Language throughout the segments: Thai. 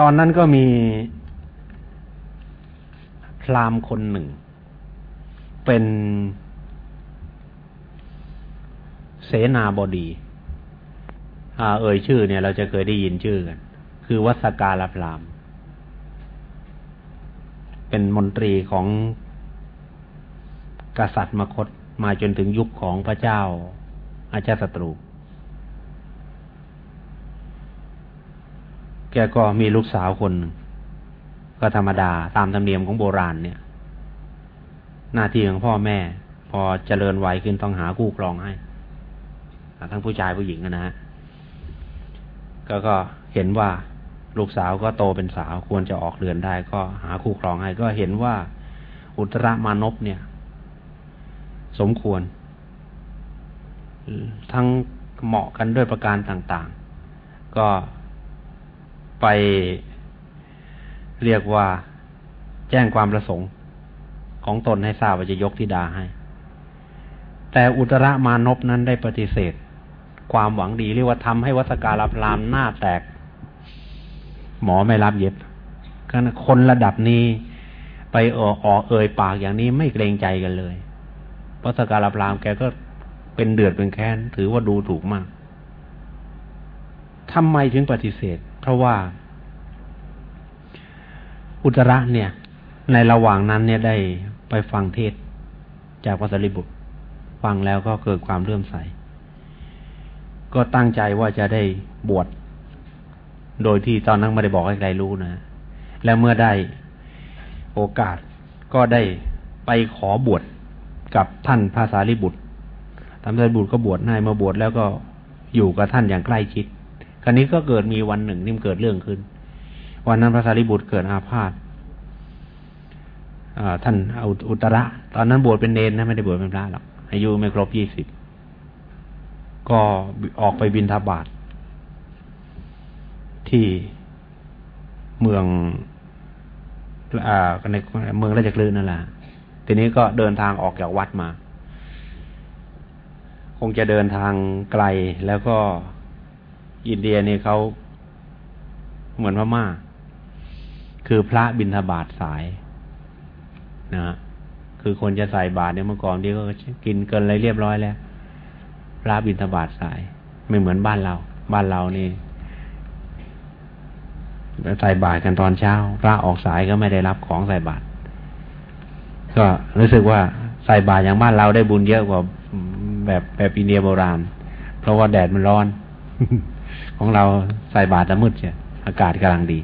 ตอนนั้นก็มีพรามคนหนึ่ง เป็นเสนาบดีอ่าเอ่ยชื่อเนี่ย เราจะเคยได้ยินชื่อกัน คือวัสการพราม เป็นมนตรีของกษัตริย์มคตมาจนถึงยุคของพระเจ้าอาชาศัตรู แกก็มีลูกสาวคนหนึ่งก็ธรรมดาตามธรรมเนียมของโบราณเนี่ย หน้าที่ของพ่อแม่ พอเจริญวัยขึ้นต้องหาคู่ครองให้ทั้งผู้ชายผู้หญิงนะฮะก็ก็เห็นว่าลูกสาวก็โตเป็นสาวควรจะออกเรือนได้ ก็หาคู่ครองให้ก็เห็นว่าอุตรมานพเนี่ย สมควร ทั้งเหมาะกันด้วยประการต่าง ๆ ก็ ไปเรียกว่าแจ้งความประสงค์ของตนให้ทราบว่าจะยกธิดาให้ แต่อุตรมานพนั้นได้ปฏิเสธ ความหวังดีเรียกว่าทำให้วัสการพรามหน้าแตก หมอไม่รับเย็บคนระดับนี้ไปออกออกเอ่ยปากอย่างนี้ไม่เกรงใจกันเลยวัสการพรามแกก็เป็นเดือดเป็นแค้น ถือว่าดูถูกมากทำไมถึงปฏิเสธ เพราะว่า อุตระเนี่ย ในระหว่างนั้นเนี่ยได้ไปฟังเทศจากพระสารีบุตร ฟังแล้วก็เกิดความเลื่อมใส ก็ตั้งใจว่าจะได้บวชโดยที่ตอนนั้นไม่ได้บอกให้ใครรู้นะ และเมื่อได้โอกาสก็ได้ไปขอบวชกับท่านพระสารีบุตรท่านพระสารีบุตรก็บวชให้มาบวชแล้วก็อยู่กับท่านอย่างใกล้ชิด ครนี้ก็เกิดมีวันหนึ่งนี่มเกิดเรื่องขึ้น วันนั้นพระสารีบุตรเกิดอาพาธท่านอุตระ ตอนนั้นบวชเป็นเนนนะไม่ได้บวชเป็นพระหรอกอายุไม่ครบยี่สิบก็ออกไปบินทบาทที่เมืองอในเมืองราชกลืนนั่นแหละทีนี้ก็เดินทางออกจากวัดมา คงจะเดินทางไกลแล้วก็ อินเดียนี่เขาเหมือนพม่า คือพระบินทบาทสายนะ คือคนจะใส่บาตรเนี่ยเมื่อก่อนที่ก็กินเกินอะไรเรียบร้อยแล้ว พระบิณฑบาตสาย ไม่เหมือนบ้านเรา บ้านเรานี่ใส่บาตรกันตอนเช้า พระออกสายก็ไม่ได้รับของใส่บาตรก็รู้สึกว่าใส่บาตรอย่างบ้านเราได้บุญเยอะกว่าแบบแบบปีเนียโบราณ เพราะว่าแดดมันร้อน ของเราใส่บาตรจะมืดเชียอากาศกำลังดี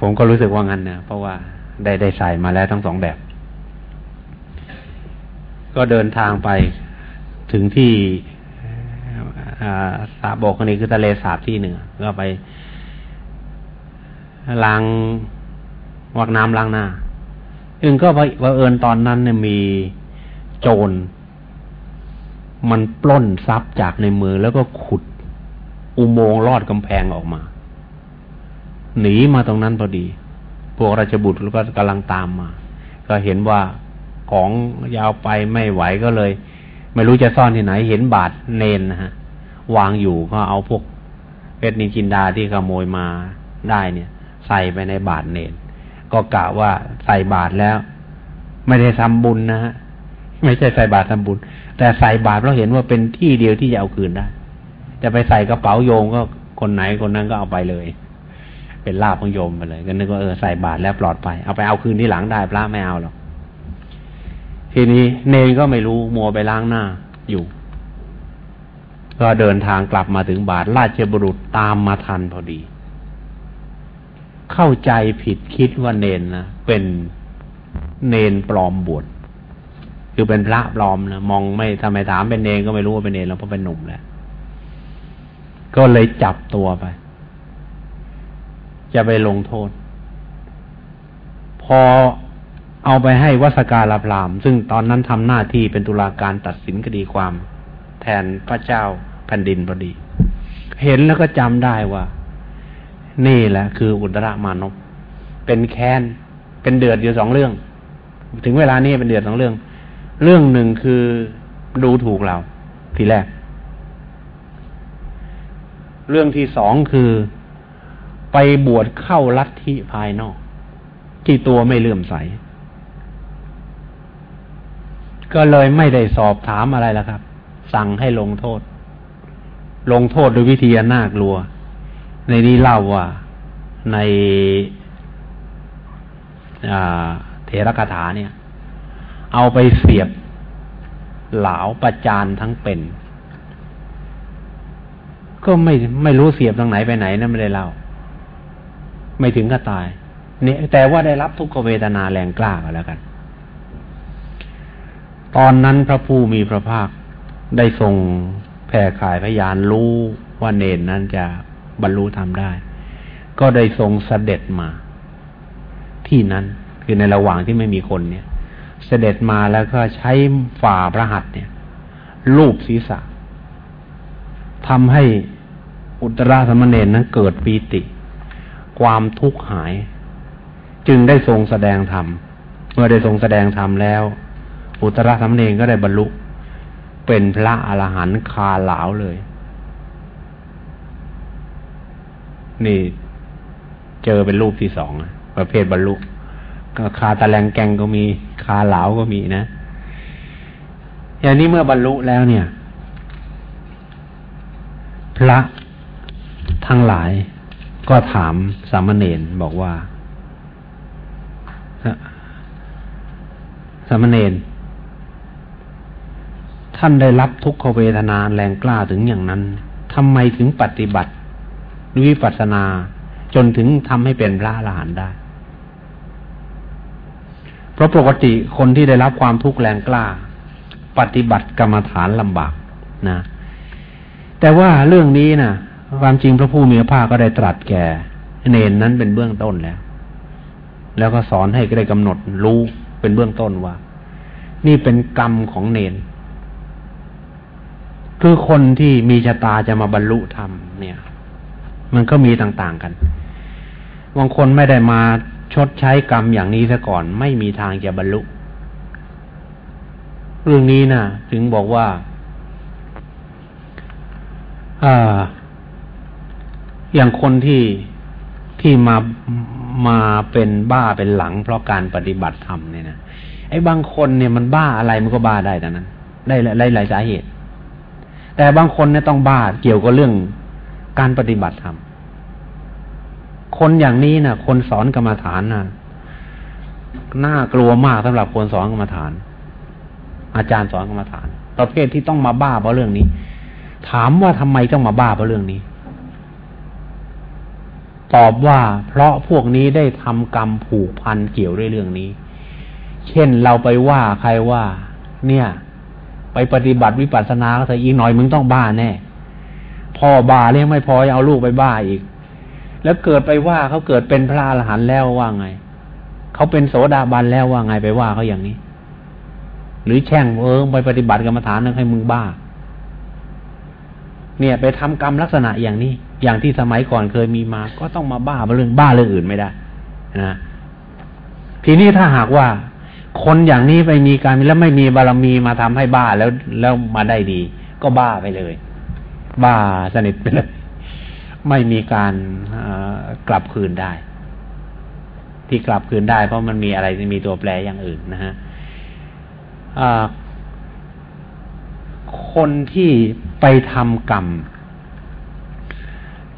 ผมก็รู้สึกว่างั้นนะเพราะว่าได้ได้ใส่มาแล้วทั้งสองแบบ ก็เดินทางไปถึงที่สาบกนนี้คือทะเลสาบที่หนึ่งก็ไปล้างวักน้ำล้างหน้าอึงก็ว่าเอิญตอนนั้นเนี่ยมีโจรมันปล้นทรัพย์จากในมือแล้วก็ขุด อุโมงค์ลอดกำแพงออกมา หนีมาตรงนั้นพอดี พวกราชบุตรก็กำลังตามมา ก็เห็นว่าของยาวไปไม่ไหวก็เลย ไม่รู้จะซ่อนที่ไหน เห็นบาทเนนนะฮะ วางอยู่ก็เอาพวกเพชรนินจินดาที่ขโมยมาได้เนี่ย ใส่ไปในบาทเนน ก็กะว่าใส่บาทแล้ว ไม่ได้ทำบุญนะฮะไม่ใช่ใส่บาททำบุญ แต่ใส่บาทเพราะเห็นว่าเป็นที่เดียวที่จะเอาคืนได้ จะไปใส่กระเป๋าโยมก็คนไหนคนนั้นก็เอาไปเลย เป็นลาภของโยมไปเลยก็นึกว่าเออใส่บาทแล้วปลอดภัยเอาไปเอาคืนที่หลังได้พระไม่เอาหรอกทีนี้เนยก็ไม่รู้มัวไปล้างหน้าอยู่ ก็เดินทางกลับมาถึงบาทราชบุรุษตามมาทันพอดี เข้าใจผิดคิดว่าเนนนะเป็นเนนปลอมบวชคือเป็นพระปลอมนะมองไม่ทำไมถามเป็นเนนก็ไม่รู้ว่าเป็นเนนแล้วเพราะเป็นหนุ่มแล้ว ก็เลยจับตัวไป จะไปลงโทษ พอเอาไปให้วัสการาพราม ซึ่งตอนนั้นทำหน้าที่เป็นตุลาการตัดสินคดีความ แทนพระเจ้าแผ่นดินพอดี เห็นแล้วก็จำได้ว่า นี่แหละ คืออุตรามานพเป็นแค้น เป็นเดือดอยู่สองเรื่อง ถึงเวลานี้เป็นเดือดสองเรื่อง เรื่องหนึ่งคือดูถูกเรา ทีแรก เรื่องที่สองคือไปบวชเข้าลัทธิภายนอก ที่ตัวไม่เลื่อมใส ก็เลยไม่ได้สอบถามอะไรแล้วครับ สั่งให้ลงโทษ ลงโทษโดยวิธีน่ากลัว ในนี้เล่าว่าในเทระคาถาเนี่ย เอาไปเสียบ เหลาประจานทั้งเป็น ก็ไม่ไม่รู้เสียบตรงไหนไปไหนนะไม่ได้เล่า ไม่ถึงก็ตาย เนี่ย แต่ว่าได้รับทุกขเวทนาแรงกล้าก็แล้วกัน ตอนนั้นพระผู้มีพระภาคได้ทรงแผ่ขายพยานรู้ว่าเนนนั้นจะบรรลุธรรมได้ ก็ได้ทรงเสด็จมา ที่นั้นคือในระหว่างที่ไม่มีคนเนี่ยเสด็จมาแล้วก็ใช้ฝ่าพระหัตถ์เนี่ย ลูบศีรษะทำให้ อุตราสมณเณรนั้นเกิดปีติ ความทุกข์หาย จึงได้ทรงแสดงธรรมเมื่อได้ทรงแสดงธรรมแล้ว อุตราสมณเณรก็ได้บรรลุ เป็นพระอรหันต์คาหลาวเลย นี่เจอเป็นรูปที่สองประเภทบรรลุก็คาตะแลงแกงก็มีคาเหลาก็มีนะ อย่างนี้เมื่อบรรลุแล้วเนี่ย พระ ทั้งหลายก็ถามสามเณรบอกว่าสามเณรท่านได้รับทุกขเวทนาแรงกล้าถึงอย่างนั้นทำไมถึงปฏิบัติวิปัสสนาจนถึงทำให้เป็นพระอรหันต์ได้ เพราะปกติคนที่ได้รับความทุกข์แรงกล้า ปฏิบัติกรรมฐานลำบากนะ แต่ว่าเรื่องนี้นะ ความจริงพระผู้มีพระภาคก็ได้ตรัสแก่เนนนั้นเป็นเบื้องต้นแล้ว แล้วก็สอนให้ได้กำหนดรู้เป็นเบื้องต้นว่า นี่เป็นกรรมของเนน คือคนที่มีชะตาจะมาบรรลุธรรมเนี่ย มันก็มีต่างๆกัน บางคนไม่ได้มาชดใช้กรรมอย่างนี้ซะก่อน ไม่มีทางจะบรรลุ เรื่องนี้นะถึงบอกว่า อ่า อย่างคนที่ที่มามาเป็นบ้าเป็นหลัง เพราะการปฏิบัติธรรมเนี่ยนะไอ้บางคนเนี่ยมันบ้าอะไรมันก็บ้าได้แต่นั้น ได้หลายหลายสาเหตุ แต่บางคนเนี่ยต้องบ้าเกี่ยวกับเรื่องการปฏิบัติธรรมคนอย่างนี้นะ่ะ คนสอนกรรมฐานนะ่ะน่ากลัวมากสำหรับคนสอนกรรมฐาน อาจารย์สอนกรรมฐาน ประเภทที่ต้องมาบ้าเพราะเรื่องนี้ ถามว่าทำไมต้องมาบ้าเพราะเรื่องนี้ ตอบว่าเพราะพวกนี้ได้ทำกรรมผูกพันเกี่ยวด้วยเรื่องนี้ เช่นเราไปว่าใครว่า เนี่ย ไปปฏิบัติวิปัสสนาก็เถอะอีกหน่อยมึงต้องบ้าแน่พ่อบ้าเลี้ยงไม่พอเอาลูกไปบ้าอีก แล้วเกิดไปว่าเขาเกิดเป็นพระอรหันต์แล้วว่าไงเขาเป็นโสดาบันแล้วว่าไงไปว่าเขาอย่างนี้ หรือแช่งเออไปปฏิบัติกรรมฐานนึงให้มึงบ้า เนี่ย ไปทำกรรมลักษณะอย่างนี้ อย่างที่สมัยก่อนเคยมีมา ก็ต้องมาบ้าเรื่องบ้าเรื่องอื่นไม่ได้นะทีนี้ถ้าหากว่าคนอย่างนี้ไปมีการแล้วไม่มีบารมีมาทำให้บ้าแล้วแล้วมาได้ดี ก็บ้าไปเลย บ้าสนิทไปเลยไม่มีการกลับคืนได้ ที่กลับคืนได้ เพราะมันมีอะไรมีตัวแปรอย่างอื่นนะฮะคนที่ไปทำกรรม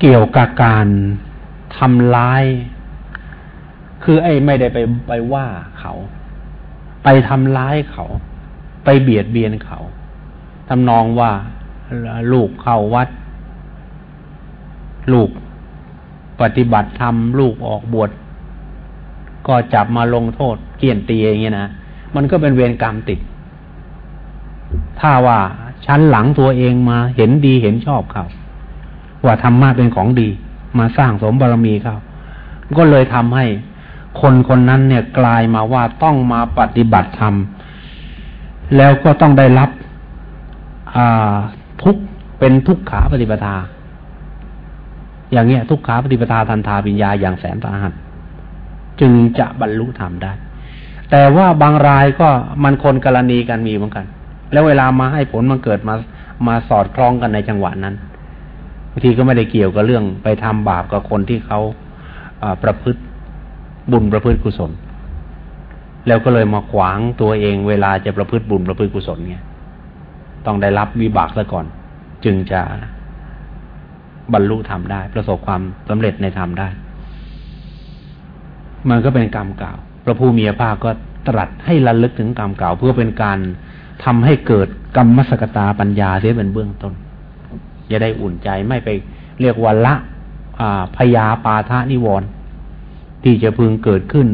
เกี่ยวกับการทำร้าย คือไอ้ไม่ได้ไปไปว่าเขา ไปทำร้ายเขา ไปเบียดเบียนเขาทำนองว่าลูกเข้าวัด ลูกปฏิบัติธรรมลูกออกบวชก็จับมาลงโทษเกี่ยนตีอย่างเงี้ยนะมันก็เป็นเวรกรรมติด ถ้าว่าชั้นหลังตัวเองมาเห็นดีเห็นชอบเขา ว่าธรรมะเป็นของดี มาสร้างสมบารมีเขาก็เลยทำให้คนคนนั้นเนี่ยกลายมาว่าต้องมาปฏิบัติธรรมแล้วก็ต้องได้รับทุกเป็นทุกขาปฏิปทา อย่างเงี้ย ทุกขาปฏิปทาทันทาปิญญาอย่างแสนสาหัสจึงจะบรรลุธรรมได้ แต่ว่าบางรายก็มันคนกรณีกันมีเหมือนกัน แล้วเวลามาให้ผลมันเกิดมามาสอดคล้องกันในจังหวะนั้นางทีก็ไม่ได้เกี่ยวกับเรื่องไปทำบาปกับคนที่เขาประพฤติบุญประพฤติกุศล แล้วก็เลยมาขวางตัวเองเวลาจะประพฤติบุญประพฤติกุศลเนี่ย ต้องได้รับวิบากซะก่อน จึงจะบรรลุธรรมได้ ประสบความสำเร็จในธรรมได้ มันก็เป็นกรรมเก่าพระผู้มีพระภาคก็ตรัสให้ระลึกถึงกรรมเก่าเพื่อเป็นการทำให้เกิดกรรมมสกตาปัญญาเสียเป็นเบื้องต้น จะได้อุ่นใจไม่ไปเรียกว่าละพยาปาทะนิวรณ์ที่จะพึงเกิดขึ้น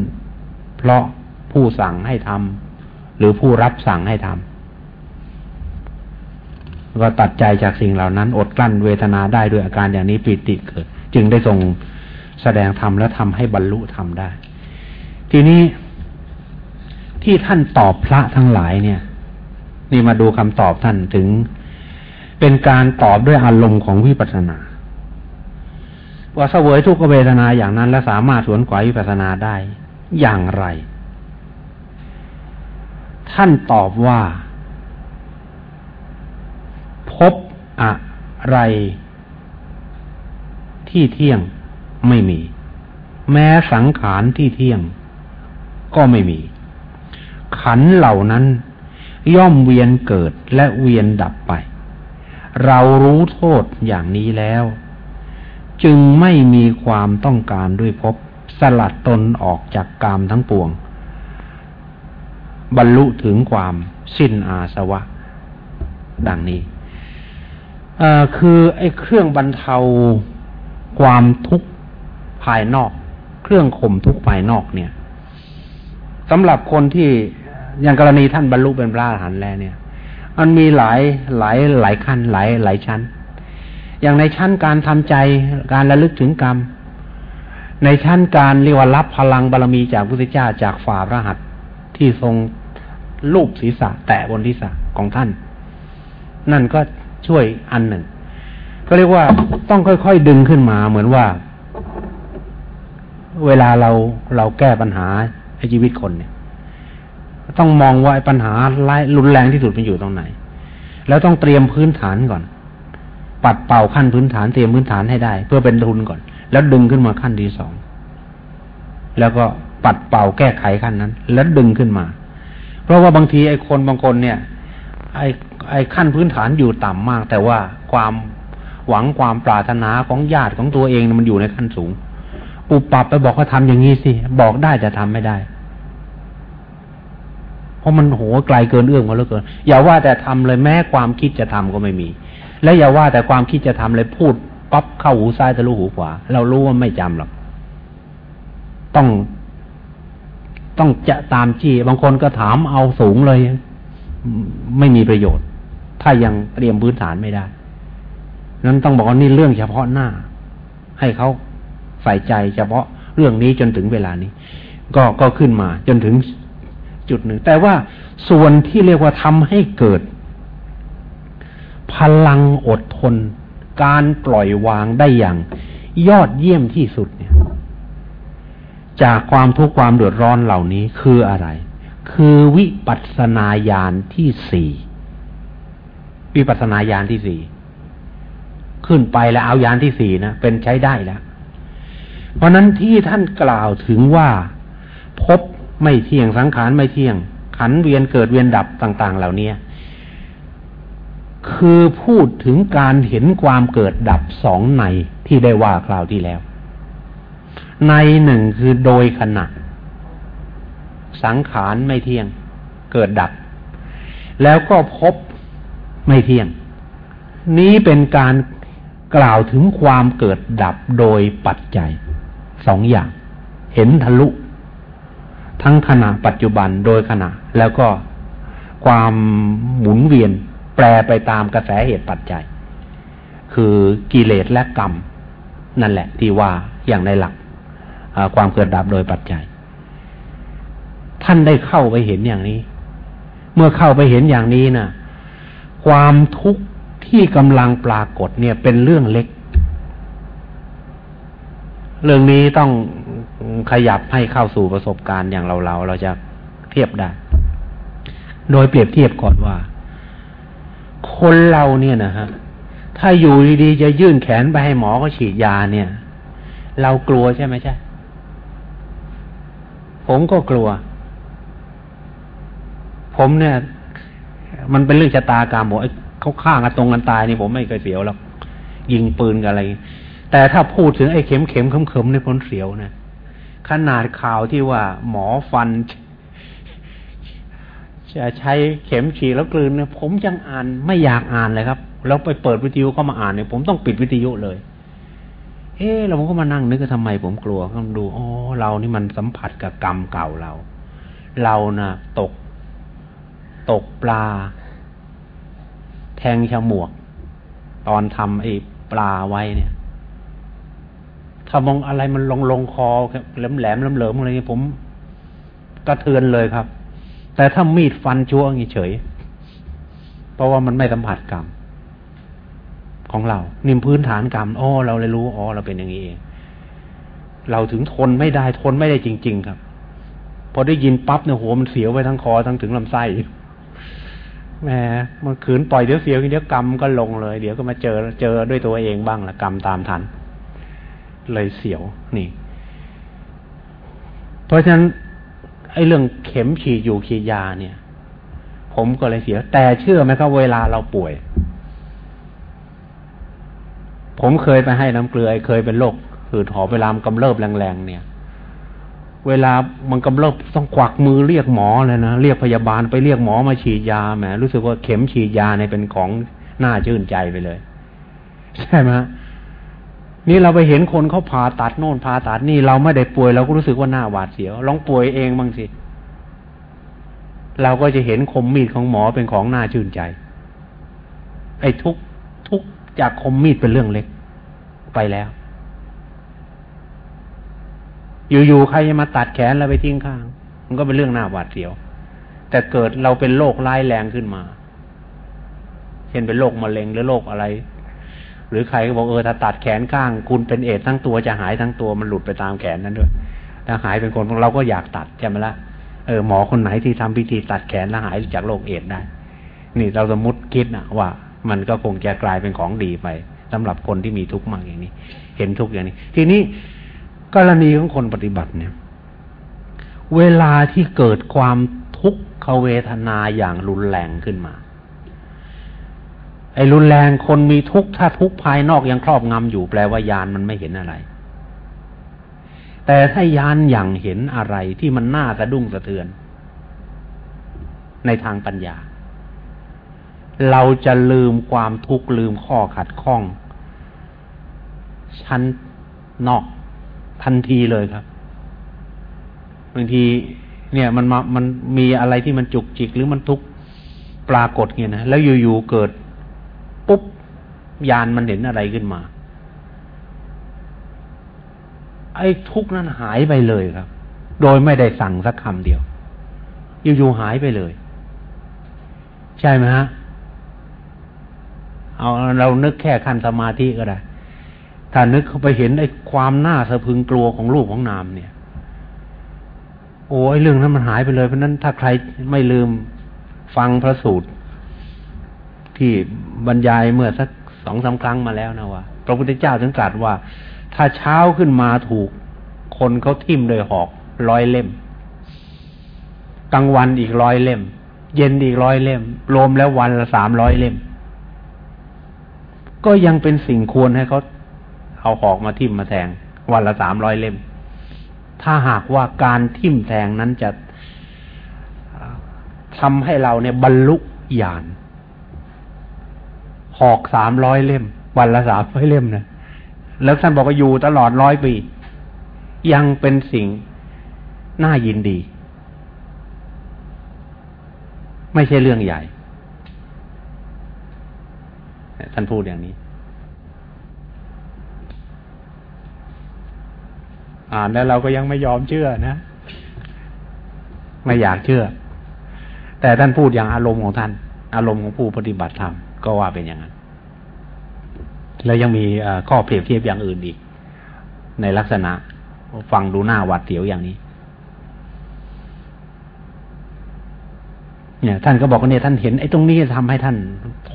เพราะผู้สั่งให้ทำหรือผู้รับสั่งให้ทำก็ตัดใจจากสิ่งเหล่านั้น อดกลั้นเวทนาได้ด้วยอาการอย่างนี้ปิติเกิด จึงได้ทรงแสดงธรรมและทำให้บรรลุธรรมได้ ทีนี้ที่ท่านตอบพระทั้งหลายเนี่ย นี่มาดูคำตอบท่านถึง เป็นการตอบด้วยอารมณ์ของวิปัสสนาว่าเสวยทุกขเวทนาอย่างนั้นและสามารถสวนขวายวิปัสสนาได้อย่างไร ท่านตอบว่า พบอะไร ที่เที่ยงไม่มี แม้สังขารที่เที่ยง ก็ไม่มี ขันเหล่านั้น ย่อมเวียนเกิดและเวียนดับไป เรารู้โทษอย่างนี้แล้ว จึงไม่มีความต้องการด้วยพบสลัดตนออกจากกามทั้งปวง บรรลุถึงความสิ้นอาสวะ ดังนี้คือไอ้เครื่องบรรเทาความทุกข์ภายนอก เครื่องข่มทุกข์ภายนอกเนี่ยสำหรับคนที่อย่างกรณีท่านบรรลุเป็นพระอรหันต์แล้วเนี่ย มันมีหลายหลายหลายขั้นหลายหลายชั้น อย่างในชั้นการทำใจการระลึกถึงกรรม ในชั้นการเรียกว่ารับพลังบารรมีจากพุทธเจ้าจากฝ่าพระหัตถ์ที่ทรงลูบศีรษะ แตะบนศีรษะของท่าน นั่นก็ช่วยอันหนึ่ง ก็เรียกว่าต้องค่อยๆดึงขึ้นมาเหมือนว่า เวลาเราเราแก้ปัญหาให้ชีวิตคนเนี่ย ต้องมองว่าปัญหาร้ายรุนแรงที่สุดมันอยู่ตรงไหน แล้วต้องเตรียมพื้นฐานก่อน ปัดเป่าขั้นพื้นฐานเตรียมพื้นฐานให้ได้ เพื่อเป็นทุนก่อน แล้วดึงขึ้นมาขั้นที่สองแล้วก็ปัดเป่าแก้ไขขั้นนั้น แล้วดึงขึ้นมา เพราะว่าบางทีไอ้คนบางคนเนี่ย ไอ้ไอ้ขั้นพื้นฐานอยู่ต่ำมาก แต่ว่าความหวังความปรารถนาของญาติของตัวเองมันอยู่ในขั้นสูงปุบปับไปบอกเขาทาอย่างนี้สิ บอกได้แต่ทำไม่ได้ เพราะมันโหไกลเกินเอื้อมมาแล้วเกิน อย่าว่าแต่ทำเลยแม้ความคิดจะทำก็ไม่มี และอย่าว่าแต่ความคิดจะทำเลยพูดปั๊บเข้าหูซ้ายทะลุหูขวา เรารู้ว่าไม่จำหรอก ต้อง ต้องจะตามจี้บางคนก็ถามเอาสูงเลย ไม่มีประโยชน์ ถ้ายังเตรียมพื้นฐานไม่ได้นั้นต้องบอกว่านี่เรื่องเฉพาะหน้า ให้เขาใส่ใจเฉพาะเรื่องนี้จนถึงเวลานี้ ก็ก็ขึ้นมาจนถึง จุดหนึ่ง แต่ว่าส่วนที่เรียกว่าทำให้เกิด พลังอดทน การปล่อยวางได้อย่าง ยอดเยี่ยมที่สุดเนี่ย จากความทุกข์ความเดือดร้อนเหล่านี้คืออะไร คือวิปัสนาญาณที่สี่วิปัสนาญาณที่สี่ขึ้นไปแล้วเอายานที่สี่นะเป็นใช้ได้แล้ว เพราะนั้นที่ท่านกล่าวถึงว่าพบ ไม่เที่ยงสังขารไม่เที่ยง ขันเวียนเกิดเวียนดับต่าง ๆ เหล่านี้คือพูดถึงการเห็นความเกิดดับสองในที่ได้ว่าคราวที่แล้ว ในหนึ่งคือโดยขณะ สังขารไม่เที่ยง เกิดดับ แล้วก็พบไม่เที่ยง นี้เป็นการกล่าวถึงความเกิดดับโดยปัจจัยสองอย่าง เห็นทะลุ ทั้งขณะปัจจุบันโดยขณะ แล้วก็ความหมุนเวียนแปรไปตามกระแสเหตุปัจจัย คือกิเลสและกรรม นั่นแหละที่ว่าอย่างในหลักความเกิดดับโดยปัจจัย ท่านได้เข้าไปเห็นอย่างนี้ เมื่อเข้าไปเห็นอย่างนี้นะความทุกข์ที่กำลังปรากฏเนี่ยเป็นเรื่องเล็ก เรื่องนี้ต้อง ขยับให้เข้าสู่ประสบการณ์อย่างเราเราเราจะเทียบได้ โดยเปรียบเทียบก่อนว่า คนเราเนี่ยนะฮะถ้าอยู่ดีๆจะยื่นแขนไปให้หมอเขาฉีดยาเนี่ย เรากลัวใช่ไหมใช่ ผมก็กลัว ผมเนี่ย มันเป็นเรื่องชะตากรรมบอกเขาฆ่ากันตรงกันตายนี่ผมไม่เคยเสียวหรอกยิงปืนกันอะไร แต่ถ้าพูดถึงไอ้เข็มเข็มเข็มเข็มในพ้นเสียวนะ ขนาดข่าวที่ว่า หมอฟัน จะใช้เข็มฉีดแล้วกลืนเนี่ยผมยังอ่านไม่อยากอ่านเลยครับ แล้วไปเปิดวิทยุเข้ามาอ่านเนี่ยผมต้องปิดวิทยุเลย เอ๊เราก็มานั่งนึกว่าทำไมผมกลัวก็ดูอ๋อเรานี่มันสัมผัสกับกรรมเก่าเรา เรานะ่ะ ตก ตกปลา แทงฉมวก ตอนทำไอ้ปลาไว้เนี่ย ถ้ามองอะไรมันลงลงคอแหลมแหลมเหลิมอะไรเงี้ยผมกระเทือนเลยครับ แต่ถ้ามีดฟันชั่วงี้เฉย เพราะว่ามันไม่สัมผัสกรรมของเรา นิ่มพื้นฐานกรรมอ๋อเราเลยรู้อ๋อเราเป็นอย่างนี้เองเราถึงทนไม่ได้ทนไม่ได้จริง ๆ ครับ พอได้ยินปั๊บเนี่ยหัวมันเสียวไปทั้งคอทั้งถึงลำไส้แหมมันขืนปล่อยเดี๋ยวเสียวเดี๋ยวกรรมก็ลงเลย เดี๋ยวก็มาเจอเจอด้วยตัวเองบ้างละกรรมตามทัน เลยเสียวนี่ เพราะฉะนั้นไอ้เรื่องเข็มฉีดอยู่ฉีดยาเนี่ย ผมก็เลยเสียว แต่เชื่อไหมครับเวลาเราป่วย ผมเคยไปให้น้ำเกลือเคยเป็นโรคหืดหอบเวลามกำเริบแรงๆเนี่ย เวลามันกำเริบต้องควักมือเรียกหมอเลยนะเรียกพยาบาลไปเรียกหมอมาฉีดยาแหมรู้สึกว่าเข็มฉีดยาเนี่ยเป็นของน่าชื่นใจไปเลย ใช่ไหม นี่เราไปเห็นคนเขาผ่าตัดโน่นผ่าตัดนี่เราไม่ได้ป่วยเราก็รู้สึกว่าหน้าหวาดเสียวลองป่วยเองบ้างสิ เราก็จะเห็นคมมีดของหมอเป็นของน่าชื่นใจ ไอ้ทุกทุกจากคมมีดเป็นเรื่องเล็กไปแล้ว อยู่ๆใครจะมาตัดแขนเราไปทิ้งข้าง มันก็เป็นเรื่องหน่าหวาดเสียว แต่เกิดเราเป็นโรคร้ายแรงขึ้นมา เช่นเป็นโรคมะเร็งหรือโรคอะไร หรือใครก็บอกเออถ้าตัดแขนข้าง คุณเป็นเอดทั้งตัวจะหายทั้งตัวมันหลุดไปตามแขนนั้นด้วยถ้าหายเป็นคนเราก็อยากตัดใช่ไหมละ่ะเออหมอคนไหนที่ทำพิธีตัดแขนแล้วหายจากโรคเอดได้ นี่เราสมมติคิดนะว่า มันก็คงจะกลายเป็นของดีไปสำหรับคนที่มีทุกข์มากอย่างนี้ เห็นทุกข์อย่างนี้ ทีนี้กรณีของคนปฏิบัติเนี่ย เวลาที่เกิดความทุกขเวทนาอย่างรุนแรงขึ้นมา ไอ้รุนแรงคนมีทุกข์ถ้าทุกข์ภายนอกยังครอบงำอยู่แปลว่ายานมันไม่เห็นอะไร แต่ถ้ายานอย่างเห็นอะไรที่มันน่าสะดุ้งสะเทือน ในทางปัญญา เราจะลืมความทุกข์ลืมข้อขัดข้อง ชั้นนอกทันทีเลยครับบางทีเนี่ยมันมามันมีอะไรที่มันจุกจิกหรือมันทุกข์ปรากฏเงี้ยนะแล้วอยู่ๆเกิด ยานมันเห็นอะไรขึ้นมา ไอ้ทุกข์นั้นหายไปเลยครับ โดยไม่ได้สั่งสักคำเดียว อยู่ๆหายไปเลย ใช่ไหมฮะ เอาเรานึกแค่ขั้นสมาธิก็ได้ ถ้านึกเข้าไปเห็นไอ้ความน่าสะพึงกลัวของรูปของนามเนี่ย โอ้ยเรื่องนั้นมันหายไปเลย เพราะนั้นถ้าใครไม่ลืมฟังพระสูตรที่บรรยายเมื่อสัก สองสาครั้งมาแล้วนะว่าพระพุทธเจ้าถึงตรัสว่า ถ้าเช้าขึ้นมาถูกคนเขาทิ่มโดยหอกร้อยเล่มกลางวันอีกร้อยเล่ม เย็นอีกร้อยเล่ม รวมแล้ววันละสามร้อยเล่ม ก็ยังเป็นสิ่งควรให้เขาเอาหอกมาทิ่มมาแทง วันละสามร้อยเล่ม ถ้าหากว่าการทิ่มแทงนั้นจะทำให้เราเนี่ยบรรลุญาณ หอกสามร้อยเล่ม วันละสามร้อยเล่มนะแล้วท่านบอกว่าอยู่ตลอดร้อยปี ยังเป็นสิ่งน่ายินดี ไม่ใช่เรื่องใหญ่ ท่านพูดอย่างนี้ อ่านแล้วเราก็ยังไม่ยอมเชื่อนะ ไม่อยากเชื่อ แต่ท่านพูดอย่างอารมณ์ของท่าน อารมณ์ของผู้ปฏิบัติธรรมก็ว่าเป็นอย่างนั้น แล้วยังมีข้อเปรียบเทียบอย่างอื่นอีก ในลักษณะฟังดูหน้าหวัดเสียวอย่างนี้ เนี่ย ท่านก็บอกว่าเนี่ยท่านเห็นไอ้ตรงนี้ทำให้ท่าน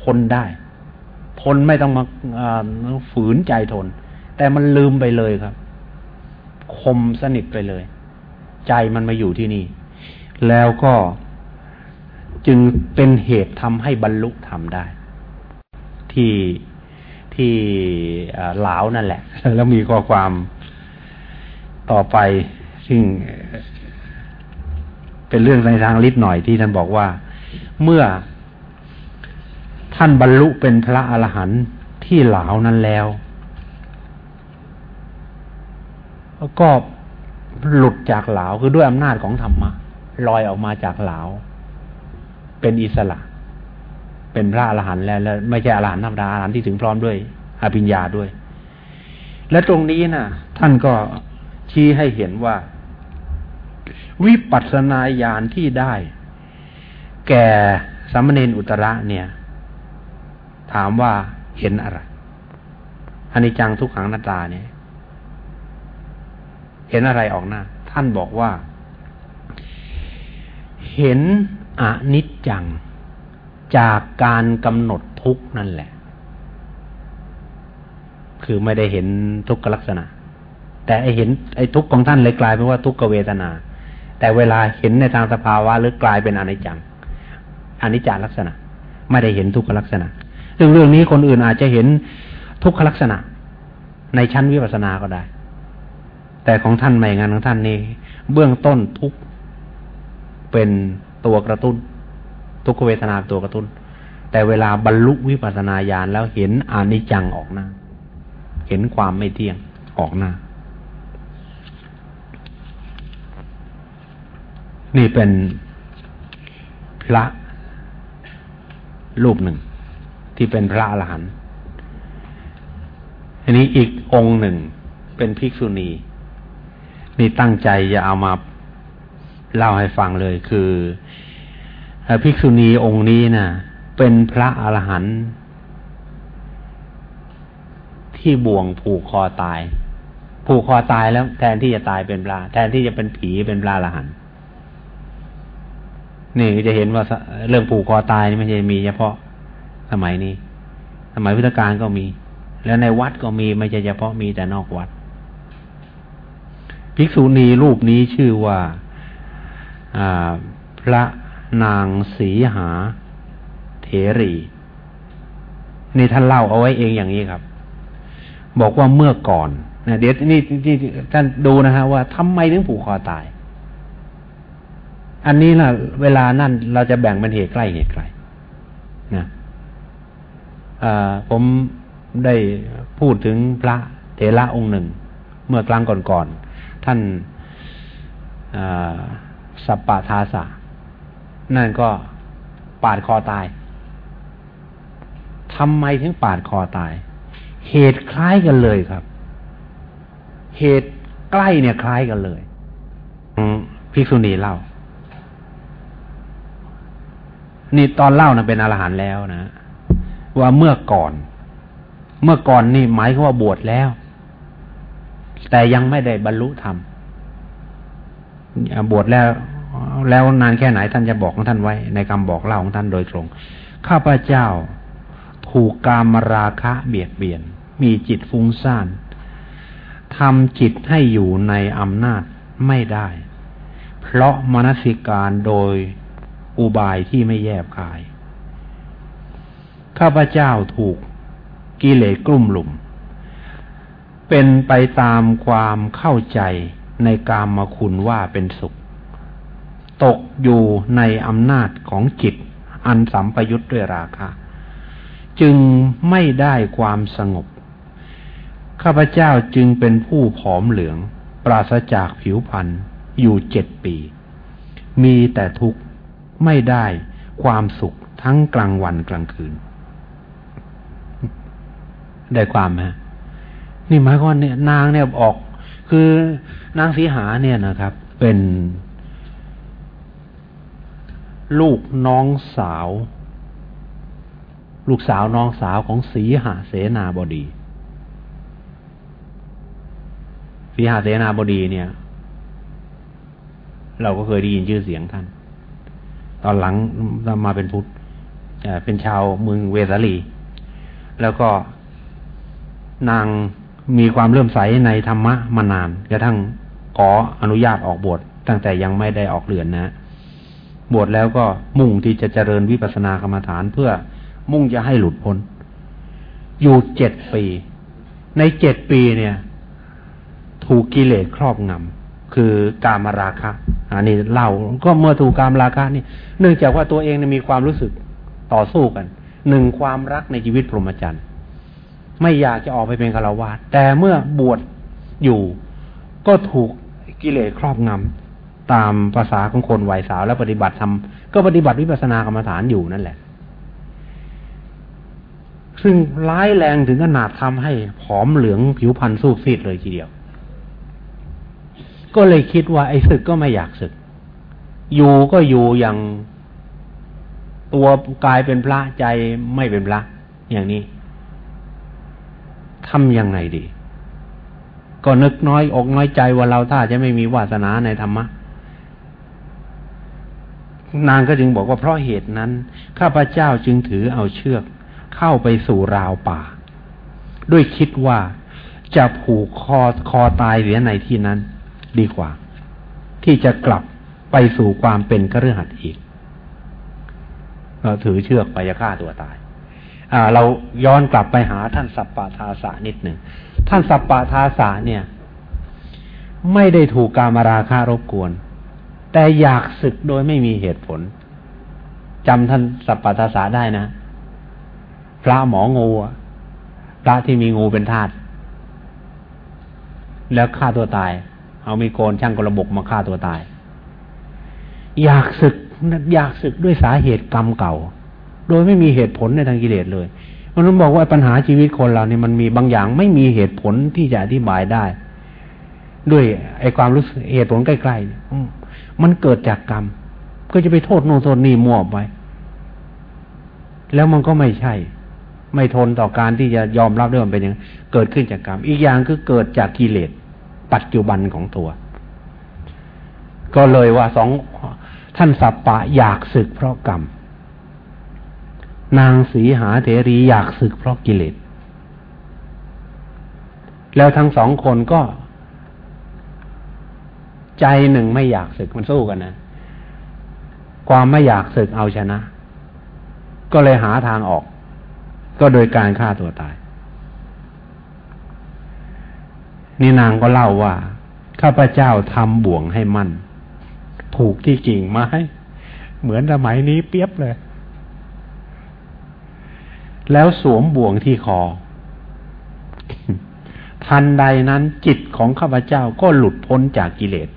ทนได้ ทนไม่ต้องมาฝืนใจทน แต่มันลืมไปเลยครับ คมสนิทไปเลย ใจมันมาอยู่ที่นี่ แล้วก็จึงเป็นเหตุทำให้บรรลุธรรมได้ ที่ ที่หลาวนั่นแหละ แล้วมีข้อความต่อไปซึ่งเป็นเรื่องในทางลิดหน่อยที่ท่านบอกว่า เมื่อท่านบรรลุเป็นพระอรหันต์ที่หลาวนั้นแล้ว ก็หลุดจากหลาวคือด้วยอำนาจของธรรมะลอยออกมาจากหลาว เป็นอิสระ เป็นพระอรหันต์แล้วแล้ว ไม่ใช่อรหันต์ธรรมดาอรหันต์ที่ถึงพร้อมด้วยอภิญญาด้วย และตรงนี้นะ่ะ ท่านก็ชี้ให้เห็นว่า วิปัสสนาญาณที่ได้ แก่สามเณรอุตระเนี่ย ถามว่าเห็นอะไรอนิจจังทุกขังนาตาเนี่ย เห็นอะไรออกหน้า ท่านบอกว่า เห็นอนิจจัง จากการกำหนดทุกนั่นแหละ คือไม่ได้เห็นทุกขลักษณะ แต่ไอเห็นไอทุกของท่านเลยกลายเป็นว่าทุกขเวทนา แต่เวลาเห็นในทางสภาวะหรือกลายเป็นอนิจจังอนิจจลักษณะ ไม่ได้เห็นทุกขลักษณะ ซึ่งเรื่องนี้คนอื่นอาจจะเห็นทุกขลักษณะ ในชั้นวิปัสสนาก็ได้ แต่ของท่านไม่งานของท่านนี่เบื้องต้นทุกเป็นตัวกระตุ้น ทุกขเวทนาตัวกระตุ้น แต่เวลาบรรลุวิปัสสนาญาณแล้วเห็นอนิจจังออกหน้า เห็นความไม่เที่ยงออกหน้า นี่เป็นพระรูปหนึ่ง ที่เป็นพระอรหันต์อันนี้อีกองค์หนึ่งเป็นภิกษุณี นี่ตั้งใจจะเอามาเล่าให้ฟังเลยคือ ภิกษุณีองค์นี้นะ่ะ เป็นพระอรหันต์ที่บ่วงผูกคอตาย ผูกคอตายแล้ว แทนที่จะตายเป็นปลา แทนที่จะเป็นผีเป็นปลาอรหันต์นี่จะเห็นว่าเรื่องผูกคอตายนี่ไม่ใช่มีเฉพาะสมัยนี้ สมัยพุทธกาลก็มี แล้วในวัดก็มีไม่ใช่เฉพาะมีแต่นอกวัด ภิกษุณีรูปนี้ชื่อว่าพระ นางสีหา เถรี นี่ท่านเล่าเอาไว้เองอย่างนี้ครับ บอกว่าเมื่อก่อนนะเดี๋ยวนี่ที่ท่านดูนะฮะว่าทำไมถึงผูกคอตาย อันนี้ล่ะ เวลานั่นเราจะแบ่งเป็นเหตุใกล้เหตุไกลนะผมได้พูดถึงพระเถระองค์หนึ่ง เมื่อครั้งก่อนๆท่านสัปปะทาสะ นั่นก็ปาดคอตายทำไมถึงปาดคอตาย เหตุคล้ายกันเลยครับ เหตุใกล้เนี่ยคล้ายกันเลยภิกษุณีเล่า นี่ตอนเล่านะเป็นอรหันต์แล้วนะ ว่าเมื่อก่อน เมื่อก่อนนี่หมายคือว่าบวชแล้ว แต่ยังไม่ได้บรรลุธรรมบวชแล้ว แล้วนานแค่ไหนท่านจะบอกของท่านไว้ ในคำบอกเล่าของท่านโดยตรง ข้าพเจ้าถูกกามราคะเบียดเบียน มีจิตฟุ้งซ่านทำจิตให้อยู่ในอำนาจไม่ได้ เพราะมนสิการโดยอุบายที่ไม่แยบคาย ข้าพเจ้าถูกกิเลสกลุ่มหลุม เป็นไปตามความเข้าใจในกามมาคุณว่าเป็นสุข ตกอยู่ในอำนาจของจิต อันสัมปยุทธ์ด้วยราคะ จึงไม่ได้ความสงบ ข้าพเจ้าจึงเป็นผู้ผอมเหลือง ปราศจากผิวพรรณอยู่เจ็ดปี มีแต่ทุกข์ไม่ได้ความสุขทั้งกลางวันกลางคืน ได้ความไหมนี่หมายความเนี่ยนางเนี่ยออก คือนางสีหาเนี่ยนะครับ เป็น ลูกน้องสาว ลูกสาวน้องสาวของสีหาเสนาบดี สีหาเสนาบดีเนี่ย เราก็เคยได้ยินชื่อเสียงท่าน ตอนหลังมาเป็นพุทธเป็นชาวเมืองเวสาลี แล้วก็นางมีความเลื่อมใสในธรรมะมานานกระทั่งขออนุญาตออกบวชตั้งแต่ยังไม่ได้ออกเรือนนะ บวชแล้วก็มุ่งที่จะเจริญวิปัสสนากรรมฐานเพื่อมุ่งจะให้หลุดพ้น อยู่เจ็ดปี ในเจ็ดปีเนี่ย ถูกกิเลสครอบงำคือกามราคะอันนี้เล่าก็เมื่อถูกกามราคะนี่ เนื่องจากว่าตัวเองมีความรู้สึกต่อสู้กันหนึ่งความรักในชีวิตพรหมจรรย์ไม่อยากจะออกไปเป็นฆราวาสแต่เมื่อบวชอยู่ก็ถูกกิเลสครอบงำ ตามภาษาของคนวัยสาวแล้วปฏิบัติทำก็ปฏิบัติวิปัสสนากรรมฐานอยู่นั่นแหละ ซึ่งร้ายแรงถึงขนาดทำให้ผอมเหลืองผิวพรรณสู้ซีดเลยทีเดียว ก็เลยคิดว่าไอ้ศึกก็ไม่อยากศึก อยู่ก็อยู่อย่างตัวกายเป็นพระใจไม่เป็นพระ อย่างนี้ทำยังไงดี ก็นึกน้อยอกน้อยใจว่าเราถ้าจะไม่มีวาสนาในธรรมะ นางก็จึงบอกว่าเพราะเหตุนั้น ข้าพเจ้าจึงถือเอาเชือก เข้าไปสู่ราวป่า ด้วยคิดว่าจะผูกคอคอตายเสียในที่นั้น ดีกว่า ที่จะกลับไปสู่ความเป็นกระหัดอีกเราถือเชือกไปจะฆ่าตัวตายอ่าเราย้อนกลับไปหาท่านสัปปะทาสะนิดหนึ่งท่านสัปปะทาสาเนี่ย ไม่ได้ถูกการมาราคารบกวน แต่อยากศึกโดยไม่มีเหตุผลจำท่านสัปปะทาสาได้นะ พระหมองูพระที่มีงูเป็นทาสแล้วฆ่าตัวตาย เอามีโกนช่างกระบกมาฆ่าตัวตาย อยากศึกอยากศึกด้วยสาเหตุกรรมเก่า โดยไม่มีเหตุผลในทางกิเลสเลยมันต้องบอกว่าปัญหาชีวิตคนเราเนี่ยมันมีบางอย่างไม่มีเหตุผลที่จะอธิบายได้ ด้วยไอ้ความรู้สึกเหตุผลใกล้ๆ มันเกิดจากกรรม ก็จะไปโทษโน่นโทษนี่มั่วไปแล้วมันก็ไม่ใช่ ไม่ทนต่อการที่จะยอมรับด้วยมันเป็นอย่างเกิดขึ้นจากกรรม อีกอย่างคือเกิดจากกิเลสปัจจุบันของตัว ก็เลยว่าสองท่านสัปปะอยากศึกเพราะกรรม นางสีหาเถรีอยากศึกเพราะกิเลส แล้วทั้งสองคนก็ ใจหนึ่งไม่อยากศึกมันสู้กันนะ ความไม่อยากศึกเอาชนะ ก็เลยหาทางออก ก็โดยการฆ่าตัวตาย นี่นางก็เล่าว่า ข้าพเจ้าทำบ่วงให้มั่น ผูกที่กิ่งไม้ เหมือนสมัยนี้เปียบเลย แล้วสวมบ่วงที่คอทันใดนั้นจิตของข้าพเจ้าก็หลุดพ้นจากกิเลส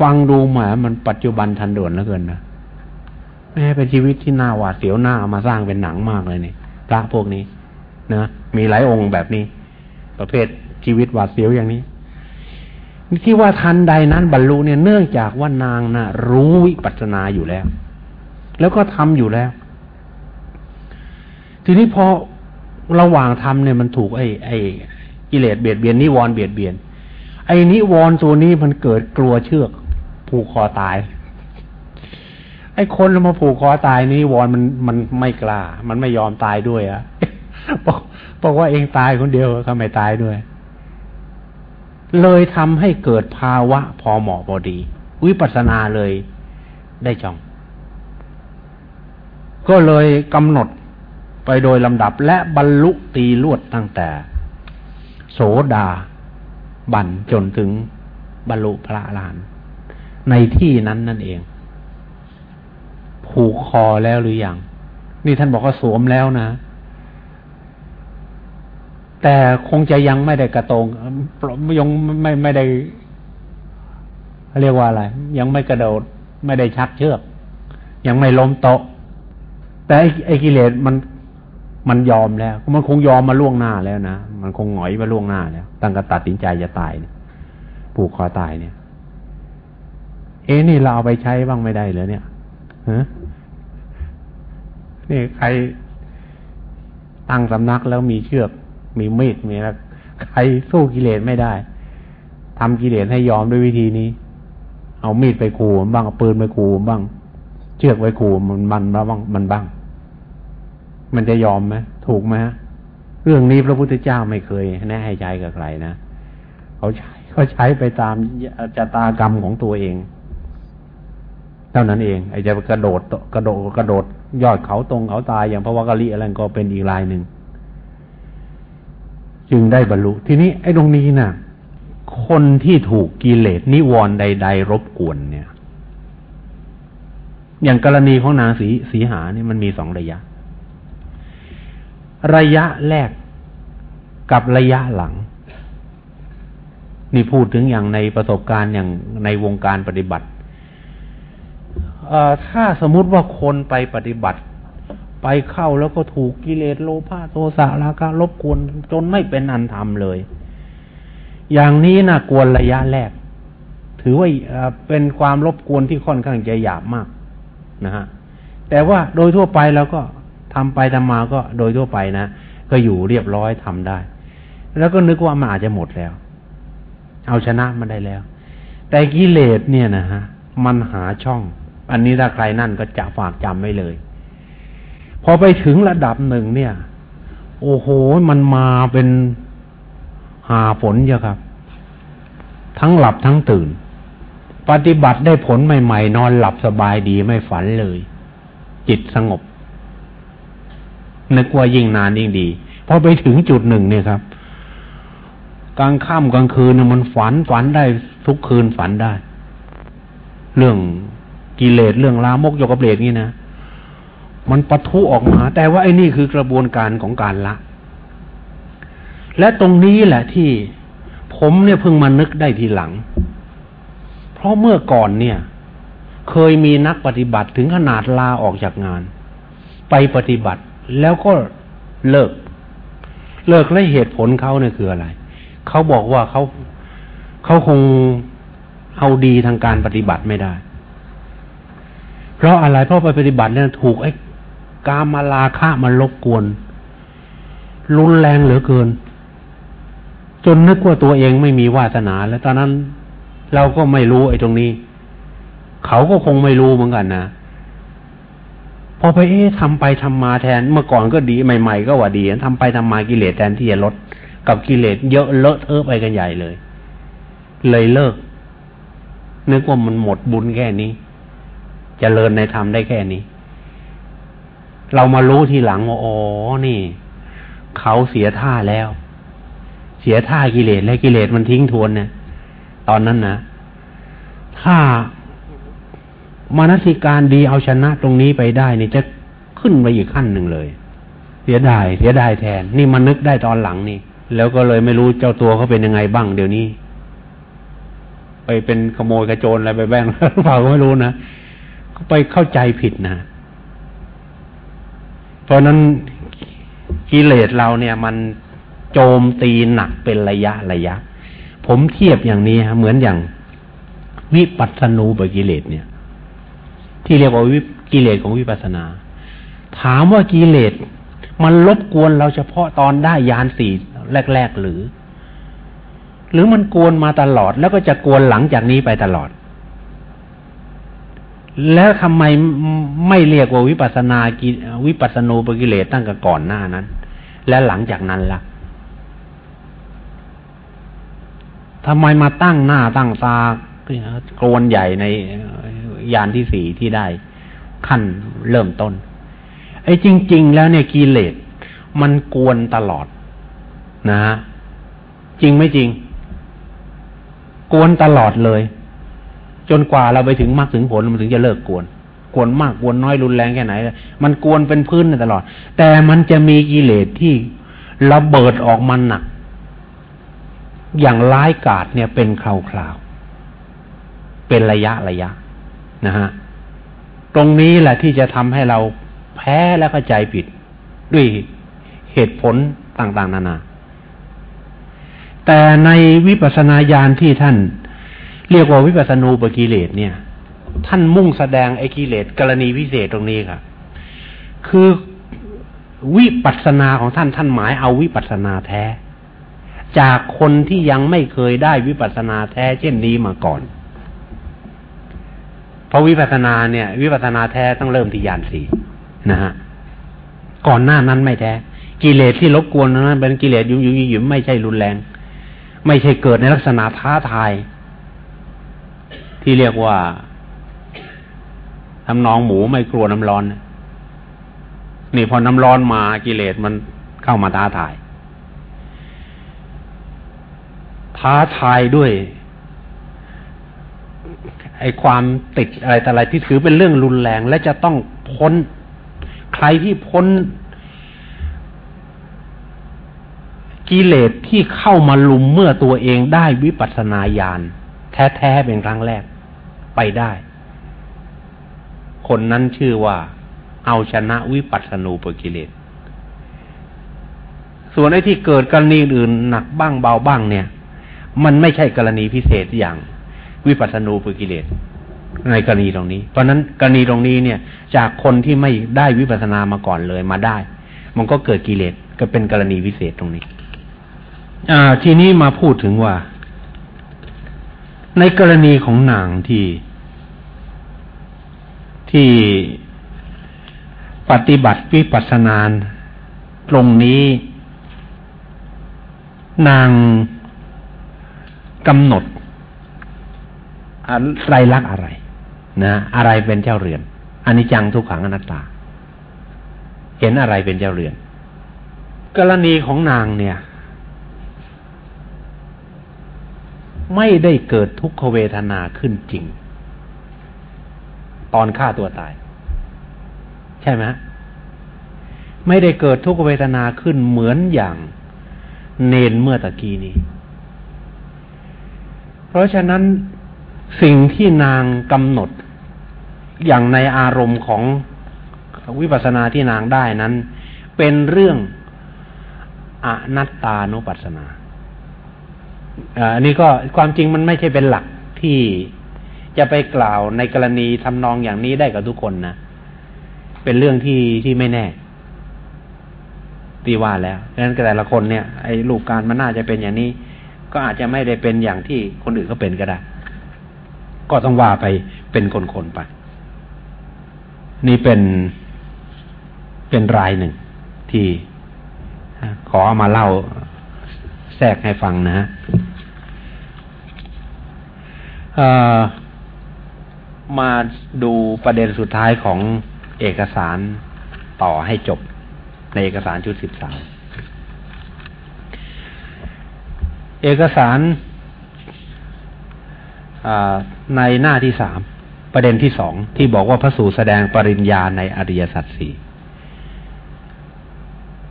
ฟังดูหมามันปัจจุบันทันด่วนเหลือเกินนะแม่เป็นชีวิตที่น่าหวาดเสียวหน้ามาสร้างเป็นหนังมากเลยนี่พระพวกนี้นะมีหลายองค์แบบนี้ ประเภทชีวิตหวาดเสียวอย่างนี้ที่ว่าทันใดนั้นบรรลุเนี่ยเนื่องจากว่านางนะ่ะ รู้วิปัสสนาอยู่แล้ว แล้วก็ทำอยู่แล้ว ทีนี้พอระหว่างทำเนี่ยมันถูกไอ้ไอ้กิเลสเบียดเบียนนิวรณ์เบียดเบียนไอ้นิวรณ์ตัวนี้มันเกิดกลัวเชือก ผูกคอตาย ไอ้คนมาผูกคอตายนิวรณ์มันมันไม่กล้า มันไม่ยอมตายด้วยอะบอกบอกว่าเองตายคนเดียวก็ไม่ตายด้วย เลยทำให้เกิดภาวะพอเหมาะพอดี วิปัสสนาเลยได้จอง ก็เลยกำหนดไปโดยลำดับและบรรลุตีลวดตั้งแต่ โสดาบันจนถึงบรรลุพระลาน ในที่นั้นนั่นเอง ผูกคอแล้วหรือยัง นี่ท่านบอกว่าสวมแล้วนะ แต่คงจะยังไม่ได้กระตรงยังไม่ไม่ได้เรียกว่าอะไร ยังไม่กระโดด ไม่ได้ชักเชือก ยังไม่ล้มโต๊ะ แต่ไอ้กิเลสมันมันยอมแล้ว มันคงยอมมาล่วงหน้าแล้วนะ มันคงหงอยมาล่วงหน้าแล้ว ตั้งกระตัดสินใจจะตายเนี่ยผูกคอตายเนี่ย เอ๊นี่เราเอาไปใช้บ้างไม่ได้เลยเนี่ยฮะนี่ใครตั้งสำนักแล้วมีเชือก มีมีดมีแล้วใครสู้กิเลสไม่ได้ทำกิเลสให้ยอมด้วยวิธีนี้ เอามีดไปขู่บ้างเอาปืนไปขู่บ้าง เชือกไปขู่มันมันบ้างมันบ้าง มันจะยอมไหมถูกไหมเรื่องนี้พระพุทธเจ้าไม่เคยแนะให้ใจกับใครนะเขาใช้ก็ใช้ไปตามจตากรรมของตัวเอง เท่านั้นเอง ไอ้จะกระโดดกระโดดกระโดด ยอดเขาตรงเขาตายอย่างพระวกะลิอะไรก็เป็นอีกลายหนึ่งจึงได้บรรลุ ทีนี้ไอ้ตรงนี้นะ่ะ คนที่ถูกกิเลสนิวรณ์ใด ๆ รบกวนเนี่ย อย่างกรณีของนางสีสีหาเนี่ยมันมีสองระยะ ระยะแรกกับระยะหลัง นี่พูดถึงอย่างในประสบการณ์อย่างในวงการปฏิบัติ ถ้าสมมุติว่าคนไปปฏิบัติ ไปเข้าแล้วก็ถูกกิเลสโลภะโทสะราคะรบกวนจนไม่เป็นอันทำเลย อย่างนี้นะกวนระยะแรก ถือว่าเป็นความรบกวนที่ค่อนข้างจะหยาบมากนะฮะแต่ว่าโดยทั่วไปเราก็ทำไปทำมาก็โดยทั่วไปนะก็อยู่เรียบร้อยทำได้ แล้วก็นึกว่ามันอาจจะหมดแล้ว เอาชนะมันได้แล้ว แต่กิเลสเนี่ยนะฮะมันหาช่อง อันนี้ถ้าใครนั่นก็จะฝากจำไว้เลย พอไปถึงระดับหนึ่งเนี่ย โอ้โห มันมาเป็นหาผลเยอะครับ ทั้งหลับทั้งตื่น ปฏิบัติได้ผลใหม่ ๆ นอนหลับสบายดีไม่ฝันเลย จิตสงบนึกว่ายิ่งนานยิ่งดีพอไปถึงจุดหนึ่งเนี่ยครับกลางค่ำกลางคืนมันฝันฝันได้ทุกคืนฝันได้ เรื่อง กิเลสเรื่องลามกโยกเบลดนี่นะมันปะทุออกมา แต่ว่าไอ้นี่คือกระบวนการของการละ และตรงนี้แหละที่ผมเนี่ยเพิ่งมานึกได้ทีหลัง เพราะเมื่อก่อนเนี่ย เคยมีนักปฏิบัติถึงขนาดลาออกจากงาน ไปปฏิบัติแล้วก็เลิก เลิกและเหตุผลเขาเนี่ยคืออะไร เขาบอกว่าเขาเขาคงเอาดีทางการปฏิบัติไม่ได้ เพราะอะไรเพราะไปปฏิบัติเนี่ยถูกไอ้กามาลาฆะมันรบกวน รุนแรงเหลือเกิน จนนึกว่าตัวเองไม่มีวาสนา แล้วตอนนั้นเราก็ไม่รู้ไอ้ตรงนี้ เขาก็คงไม่รู้เหมือนกันนะพอไปเอ๊ะทำไปทำมาแทนเมื่อก่อนก็ดีใหม่ๆก็ว่าดีทำไปทำมากิเลสแทนที่จะลดกับกิเลสเยอะเลอะเทอะไปกันใหญ่เลย เลยเลิกนึกว่ามันหมดบุญแค่นี้ เจริญในธรรมได้แค่นี้ เรามารู้ทีหลังว่าอ๋อนี่ เขาเสียท่าแล้ว เสียท่ากิเลสและกิเลสมันทิ้งทวนเนี่ย ตอนนั้นนะถ้ามนสิการดีเอาชนะตรงนี้ไปได้นี่จะขึ้นไปอีกขั้นหนึ่งเลย เสียดายเสียดายแทน นี่มันนึกได้ตอนหลังนี่ แล้วก็เลยไม่รู้เจ้าตัวเขาเป็นยังไงบ้างเดี๋ยวนี้ ไปเป็นขโมยกระโจนอะไรไปแบ้งหรือเปล่าก็ไม่รู้นะ ไปเข้าใจผิดนะ เพราะนั้นกิเลสเราเนี่ย มันโจมตีหนักเป็นระยะระยะ ผมเทียบอย่างนี้ฮะเหมือนอย่างวิปัสสนูปกิเลสเนี่ย ที่เรียกว่าวิกิเลสของวิปัสสนา ถามว่ากิเลสมันรบกวนเราเฉพาะตอนได้ยานสี่แรก ๆ หรือ หรือมันกวนมาตลอดแล้วก็จะกวนหลังจากนี้ไปตลอด แล้วทำไมไม่เรียกว่าวิปัสนากิวิปัสโนปกิเลสตั้งแต่ก่อนหน้านั้น และหลังจากนั้นละ่ะทำไมมาตั้งหน้าตั้งตาโกนใหญ่ในยานที่สี่ที่ได้ขั้นเริ่มต้น ไอ้จริง ๆ แล้วเนี่ยกิเลสมันกวนตลอด นะฮะจริงไม่จริง กวนตลอดเลย จนกว่าเราไปถึงมรรคถึงผลมันถึงจะเลิกกวน กวนมากกวนน้อยรุนแรงแค่ไหน มันกวนเป็นพื้นตลอด แต่มันจะมีกิเลสที่ระเบิดออกมาหนัก อย่างร้ายกาจเนี่ยเป็นคราวๆเป็นระยะระยะนะฮะตรงนี้แหละที่จะทำให้เราแพ้และเข้าใจผิด ด้วยเหตุผลต่าง ๆ นานา แต่ในวิปัสสนาญาณที่ท่าน เรียกว่าวิปัสสนูปกิเลสเนี่ย ท่านมุ่งแสดงไอ้กิเลสกรณีพิเศษตรงนี้ครับคือวิปัสสนาของท่านท่านหมายเอาวิปัสสนาแท้ จากคนที่ยังไม่เคยได้วิปัสสนาแท้ เช่นนี้มาก่อน เพราะวิปัสสนาเนี่ย วิปัสสนาแท้ต้องเริ่มที่ยานสี่นะฮะก่อนหน้านั้นไม่แท้ กิเลสที่รบกวนนั้นเป็นกิเลสยุ่งยุ่ยุ่ไม่ใช่รุนแรง ไม่ใช่เกิดในลักษณะท้าทาย ที่เรียกว่าทำนองหมูไม่กลัวน้ำร้อน นี่พอน้ำร้อนมากิเลสมันเข้ามาท้าทาย ท้าทายด้วยไอความติดอะไรแต่อะไรที่ถือเป็นเรื่องรุนแรง และจะต้องพ้น ใครที่พ้น กิเลสที่เข้ามาลุมเมื่อตัวเองได้วิปัสสนาญาณแท้ ๆ เป็นครั้งแรก ไปได้ คนนั้นชื่อว่าเอาชนะวิปัสสนูปกิเลส ส่วนไอ้ที่เกิดกรณีอื่นหนักบ้างเบาบ้างเนี่ย มันไม่ใช่กรณีพิเศษอย่างวิปัสสนูปกิเลสในกรณีตรงนี้ เพราะนั้นกรณีตรงนี้เนี่ย จากคนที่ไม่ได้วิปัสสนามาก่อนเลยมาได้ มันก็เกิดกิเลสก็เป็นกรณีพิเศษตรงนี้ อ่า ทีนี้มาพูดถึงว่า ในกรณีของนางที่ที่ปฏิบัติวิปัสสนาตรงนี้ นางกำหนดอะไรลักอะไร นะ อะไรเป็นเจ้าเรือนอันนี้จังทุกขังอนัตตา เห็นอะไรเป็นเจ้าเรือน กรณีของนางเนี่ย ไม่ได้เกิดทุกขเวทนาขึ้นจริง ตอนฆ่าตัวตาย ใช่ไหมไม่ได้เกิดทุกขเวทนาขึ้นเหมือนอย่างเนนเมื่อตะกี้นี้ เพราะฉะนั้นสิ่งที่นางกำหนดอย่างในอารมณ์ของวิปัสสนาที่นางได้นั้น เป็นเรื่องอนัตตานุปัสสนา อันนี้ก็ความจริงมันไม่ใช่เป็นหลักที่จะไปกล่าวในกรณีทำนองอย่างนี้ได้กับทุกคนนะเป็นเรื่องที่ที่ไม่แน่ตีว่าแล้วดังนั้นแต่ละคนเนี่ยไอ้ลูกการมันน่าจะเป็นอย่างนี้ ก็อาจจะไม่ได้เป็นอย่างที่คนอื่นเขาเป็นก็ได้ ก็ต้องว่าไปเป็นคนๆไป นี่เป็นเป็นรายหนึ่งที่ขอเอามาเล่าแทรกให้ฟังนะฮะ มาดูประเด็นสุดท้ายของเอกสารต่อให้จบในเอกสารชุดสิบสามเอกสารในหน้าที่สามประเด็นที่สองที่บอกว่าพระสูตรแสดงปริญญาในอริยสัจสี่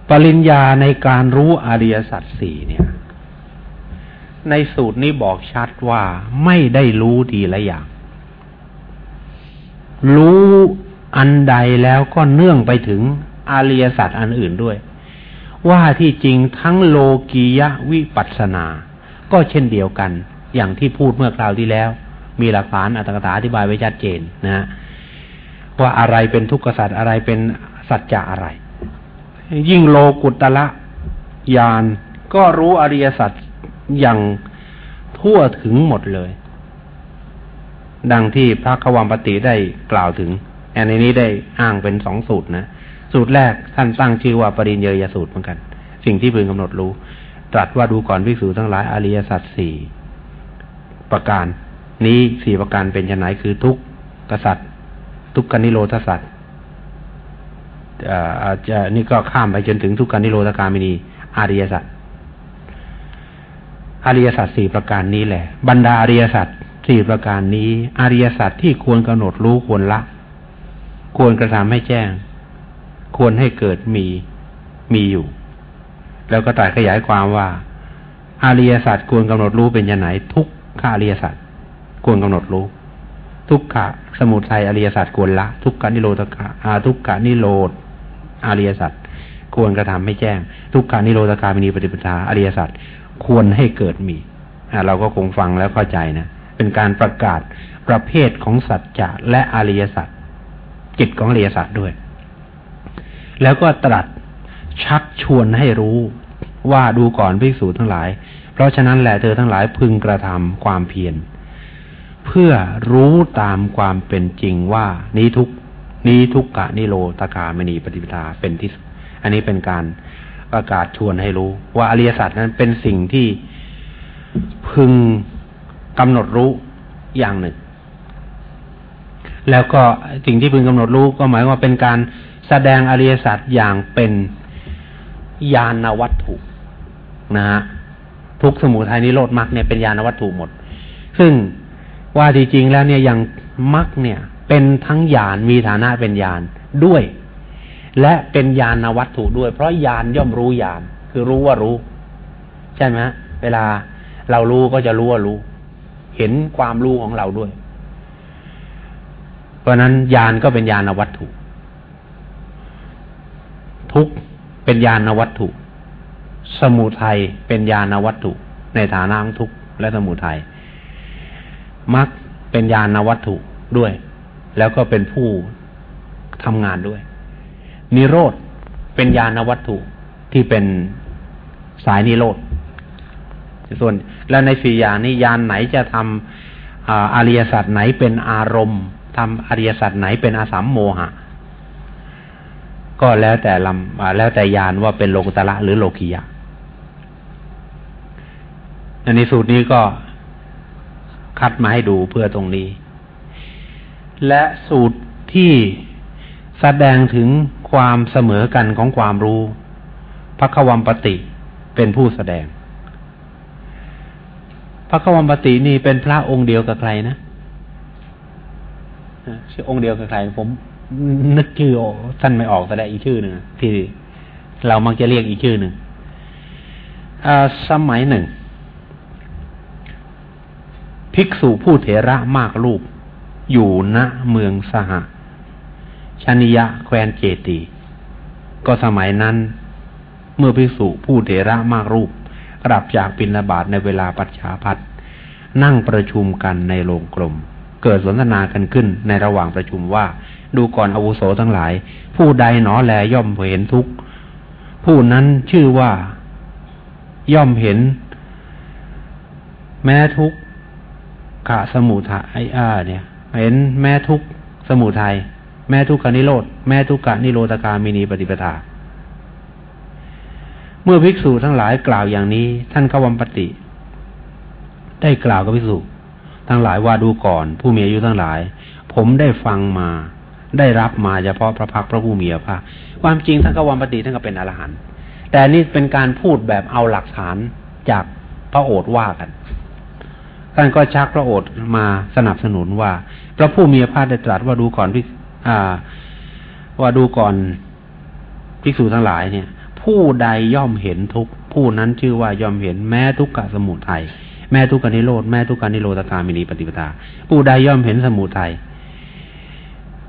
ปริญญาในการรู้อริยสัจสี่เนี่ย ในสูตรนี้บอกชัดว่าไม่ได้รู้ดีละอย่าง รู้อันใดแล้วก็เนื่องไปถึงอริยสัจอันอื่นด้วย ว่าที่จริงทั้งโลกียะวิปัสนา ก็เช่นเดียวกัน อย่างที่พูดเมื่อคราวที่แล้ว มีหลักฐานอัตถกถาอธิบายไว้ชัดเจนนะว่าอะไรเป็นทุกขสัจอะไรเป็นสัจจะอะไร ยิ่งโลกุตละยานก็รู้อริยสัจ อย่างทั่วถึงหมดเลย ดังที่พระขวัมปติได้กล่าวถึง อันนี้ได้อ้างเป็นสองสูตรนะ สูตรแรกท่านตั้งชื่อว่าปริญเยยสูตรเหมือนกัน สิ่งที่พึงกำหนดรู้ ตรัสว่าดูก่อนภิกษุทั้งหลายอริยสัจสี่ประการ นี้สี่ประการเป็นชนไหนคือทุกกษัตริย์ ทุกกนิโรธสัตว์อาจจะนี่ก็ข้ามไปจนถึงทุกกนิโรธกามินีอริยสัจ อริยสัจสี่ประการนี้แหละ บรรดาอริยสัจสี่ประการนี้ อริยสัจที่ควรกำหนดรู้ควรละ ควรกระทำให้แจ้ง ควรให้เกิดมีมีอยู่ แล้วก็ตัดขยายความว่า อริยสัจควรกำหนดรู้เป็นยังไงทุกขาอริยสัจควรกำหนดรู้ ทุกขะสมุทัยอริยสัจควรละ ทุกขานิโรธกาทุกขานิโรธอริยสัจควรกระทำให้แจ้ง ทุกกานิโรธคามินีปฏิปทาอริยสัจ ควรให้เกิดมีเราก็คงฟังแล้วเข้าใจนะ เป็นการประกาศประเภทของสัจจะและอริยสัจจิตของอริยสัจด้วย แล้วก็ตรัสชักชวนให้รู้ว่าดูก่อนภิกษุทั้งหลาย เพราะฉะนั้นแหละเธอทั้งหลายพึงกระทำความเพียรเพื่อรู้ตามความเป็นจริงว่านี้ทุกนี้ทุกกะนิโรตกามณีปฏิปทาเป็นที่ อันนี้เป็นการ ประกาศชวนให้รู้ ว่าอริยสัจนั้นเป็นสิ่งที่พึงกำหนดรู้อย่างหนึ่ง แล้วก็สิ่งที่พึงกำหนดรู้ก็หมายว่าเป็นการแสดงอริยสัจอย่างเป็นญาณวัตถุนะฮะทุกสมุทัยนิโรธมรรคเนี่ยเป็นญาณวัตถุหมด ซึ่งว่าจริงๆแล้วเนี่ยอย่างมรรคเนี่ย เป็นทั้งญาณมีฐานะเป็นญาณด้วย และเป็นญาณวัตถุด้วย เพราะญาณย่อมรู้ญาณคือรู้ว่ารู้ ใช่ไหมเวลาเรารู้ก็จะรู้ว่ารู้ เห็นความรู้ของเราด้วย เพราะนั้นญาณก็เป็นญาณวัตถุ ทุกเป็นญาณวัตถุ สมุทัยเป็นญาณวัตถุ ในฐานะทุกและสมุทัยมรรคเป็นญาณวัตถุด้วย แล้วก็เป็นผู้ทำงานด้วย นิโรธเป็นญาณวัตถุที่เป็นสายนิโรธส่วน แล้วในสี่อย่างนี้ยานไหนจะทำอริยสัจไหนเป็นอารมณ์ทำอริยสัจไหนเป็นอาสัมโมหะ ก็แล้วแต่ลำแล้วแต่ยานว่าเป็นโลกุตระหรือโลกิยะอันนี้สูตรนี้ก็คัดมาให้ดูเพื่อตรงนี้ และสูตรที่แสดงถึง ความเสมอกันของความรู้พระควัมปติเป็นผู้แสดง พระขวัมปตินี่เป็นพระองค์เดียวกับใครนะชื่อองค์เดียวกับใคร ผม นึกชื่อท่านไม่ออกแต่ได้อีกชื่อหนึ่งที่เรามักจะเรียกอีกชื่อหนึ่งสมัยหนึ่ง ภิกษุผู้เถระมากรูป อยู่ณเมืองสห ชนิยะแควนเจตี ก็สมัยนั้น เมื่อภิกษุผู้เถระมากรูปกลับจากปินาบาตในเวลาปัจฉาพัดนั่งประชุมกันในโรงกลม เกิดสนทนากันขึ้นในระหว่างประชุมว่า ดูก่อนอาวุโสทั้งหลาย ผู้ใดหนอแลย่อมเห็นทุกผู้นั้นชื่อว่า ย่อมเห็น แม้ทุกขะสมุทัยอ้อาเนี่ย เห็นแม้ทุกสมุทัย แม้ทุกขานิโรธแม้ทุกขานิโรธกามินีปฏิปทา เมื่อภิกษุทั้งหลายกล่าวอย่างนี้ ท่านขวัมปติ ได้กล่าวกับภิกษุ ทั้งหลายว่าดูก่อน ผู้มีอายุทั้งหลาย ผมได้ฟังมา ได้รับมาเฉพาะพระพักพระผู้มีพระภาคความจริงท่านขวัมปติท่านก็เป็นอรหันต์แต่นี่เป็นการพูดแบบเอาหลักฐานจากพระโอษฐ์ว่ากันท่านก็ชักพระโอษฐ์มาสนับสนุนว่า พระผู้มีพระภาคได้ตรัสว่าดูก่อนพิ อ่า ว่าดูก่อนภิกษุทั้งหลายเนี่ย ผู้ใดย่อมเห็นทุกผู้นั้นชื่อว่าย่อมเห็นแม้ทุกขสมุทัยแม้ทุกขานิโรธแม้ทุกขานิโรธกามินีปฏิปทา ผู้ใดย่อมเห็นสมุทัย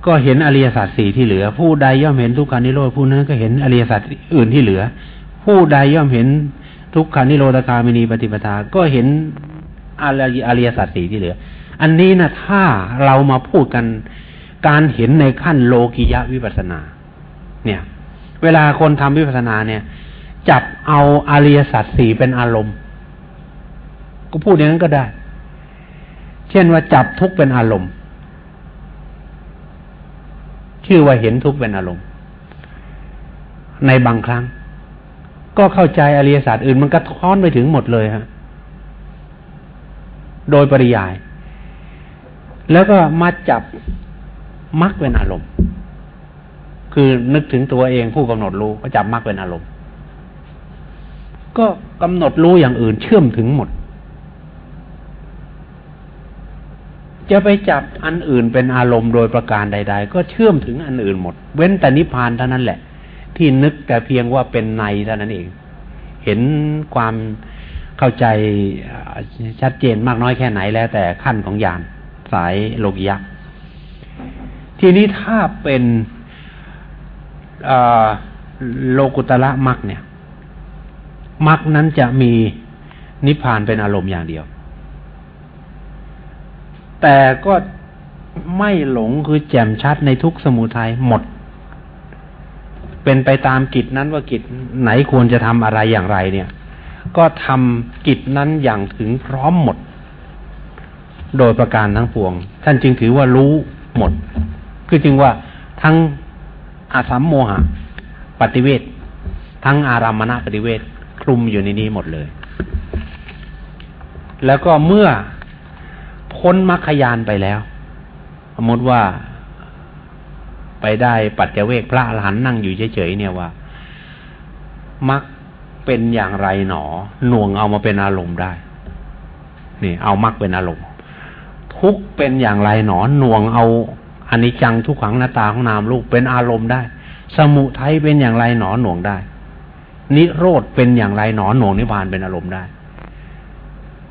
ก็เห็นอริยสัจสี่ที่เหลือ ผู้ใดย่อมเห็นทุกขานิโรธผู้นั้นก็เห็นอริยสัจอื่นที่เหลือ ผู้ใดย่อมเห็นทุกขานิโรธกามินีปฏิปทา ก็เห็นอริยสัจสี่ที่เหลือ อันนี้นะถ้าเรามาพูดกัน การเห็นในขั้นโลกิยะวิปัสนา เนี่ย เวลาคนทำวิปัสสนาเนี่ย จับเอาอริยสัจสี่เป็นอารมณ์ ก็พูดอย่างนั้นก็ได้ เช่นว่าจับทุกเป็นอารมณ์ ชื่อว่าเห็นทุกเป็นอารมณ์ ในบางครั้ง ก็เข้าใจอริยสัจอื่นมันก็ท้อนไปถึงหมดเลยฮะโดยปริยาย แล้วก็มาจับ มักเป็นอารมณ์ คือนึกถึงตัวเองผู้กำหนดรู้ก็จับมรรคเป็นอารมณ์ ก็กำหนดรู้อย่างอื่นเชื่อมถึงหมด จะไปจับอันอื่นเป็นอารมณ์โดยประการใด ๆ ก็เชื่อมถึงอันอื่นหมด เว้นแต่นิพพานเท่านั้นแหละ ที่นึกแต่เพียงว่าเป็นในเท่านั้นเอง เห็นความเข้าใจชัดเจนมากน้อยแค่ไหนแล้วแต่ขั้นของญาณสายโลกิยะ ทีนี้ถ้าเป็นโลกุตละมักเนี่ยมักนั้นจะมีนิพพานเป็นอารมณ์อย่างเดียว แต่ก็ไม่หลงคือแจ่มชัดในทุกสมุทัยหมด เป็นไปตามกิจนั้นว่ากิจไหนควรจะทำอะไรอย่างไรเนี่ย ก็ทำกิจนั้นอย่างถึงพร้อมหมด โดยประการทั้งปวง ท่านจึงถือว่ารู้หมด คือจึงว่าทั้งอาสัมโมหะ ปฏิเวททั้งอารามณะปฏิเวทคลุมอยู่ในนี้หมดเลย แล้วก็เมื่อพ้นมรรคยานไปแล้ว สมมติว่าไปได้ปัจเจเวกพระอรหันต์นั่งอยู่เฉยๆเนี่ยว่ามักเป็นอย่างไรหนอ หน่วงเอามาเป็นอารมณ์ได้ นี่ เอามักเป็นอารมณ์ ทุกเป็นอย่างไรหนอ หน่วงเอา อันนี้จังทุกขังหน้าตาของนามลูกเป็นอารมณ์ได้ สมุทัยเป็นอย่างไรหนอหน่วงได้ นิโรธเป็นอย่างไรหนอหน่วงนิพพานเป็นอารมณ์ได้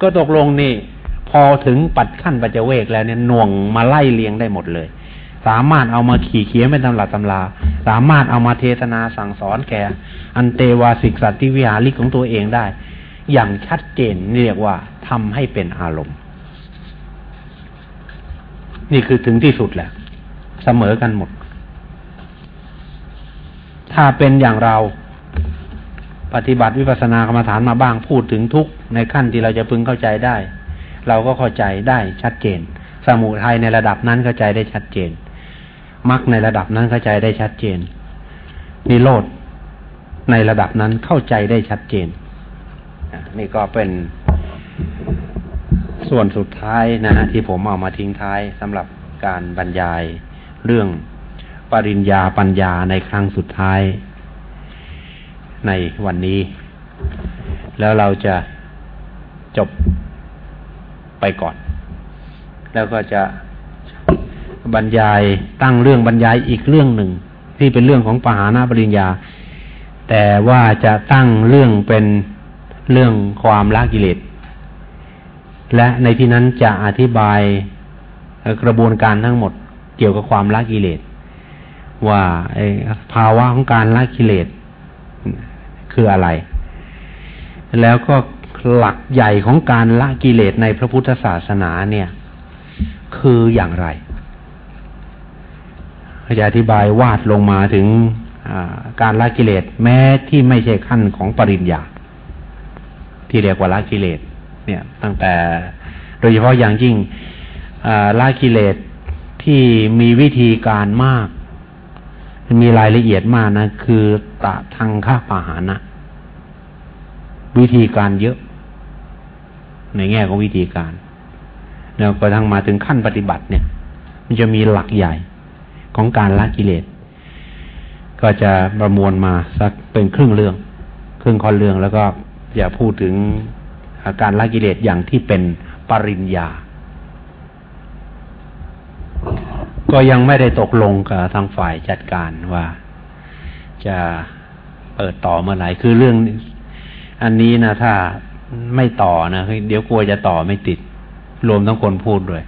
ก็ตกลงนี่พอถึงปัดขั้นปัจเจเวกแล้วเนี่ยหน่วงมาไล่เลียงได้หมดเลย สามารถเอามาขี่เขียนเป็นตำรับตำราสามารถเอามาเทศนาสั่งสอนแก่ อันเตวาสิกสัตติวิหาริกของตัวเองได้ อย่างชัดเจนเรียกว่าทำให้เป็นอารมณ์ นี่คือถึงที่สุดแหละ เสมอกันหมด ถ้าเป็นอย่างเราปฏิบัติวิปัสสนากรรมฐานมาบ้างพูดถึงทุกในขั้นที่เราจะพึงเข้าใจได้ เราก็เข้าใจได้ชัดเจน สมุทัยในระดับนั้นเข้าใจได้ชัดเจนมรรคในระดับนั้นเข้าใจได้ชัดเจน นิโรธในระดับนั้นเข้าใจได้ชัดเจนนี่ก็เป็นส่วนสุดท้ายนะฮะที่ผมเอามาทิ้งท้ายสำหรับการบรรยาย เรื่องปริญญาปัญญาในครั้งสุดท้าย ในวันนี้ แล้วเราจะจบไปก่อน แล้วก็จะบรรยายตั้งเรื่องบรรยายอีกเรื่องหนึ่ง ที่เป็นเรื่องของปหานาปริญญา แต่ว่าจะตั้งเรื่องเป็นเรื่องความละกิเลสและในที่นั้นจะอธิบายกระบวนการทั้งหมด เกี่ยวกับความละกิเลสว่าภาวะของการละกิเลสคืออะไร แล้วก็หลักใหญ่ของการละกิเลสในพระพุทธศาสนาเนี่ย คืออย่างไรจะอธิบายวาดลงมาถึงการละกิเลสแม้ที่ไม่ใช่ขั้นของปริญญา ที่เรียกว่าละกิเลสเนี่ย ตั้งแต่โดยเฉพาะอย่างยิ่งละกิเลส ที่มีวิธีการมาก มีรายละเอียดมากนะ คือตะทางข้าปาหานะ วิธีการเยอะ ในแง่ของวิธีการ แล้วก็ทั้งมาถึงขั้นปฏิบัติเนี่ย มันจะมีหลักใหญ่ของการละกิเลส ก็จะประมวลมาสักเป็นครึ่งเรื่อง ครึ่งคอนเรื่องแล้วก็อย่าพูดถึงอาการละกิเลสอย่างที่เป็นปริญญา ก็ยังไม่ได้ตกลงกับทางฝ่ายจัดการว่าจะเปิดต่อเมื่อไหร่คือเรื่อง อันนี้นะถ้าไม่ต่อนะเดี๋ยวกลัวจะต่อไม่ติด รวมทั้งคนพูดด้วย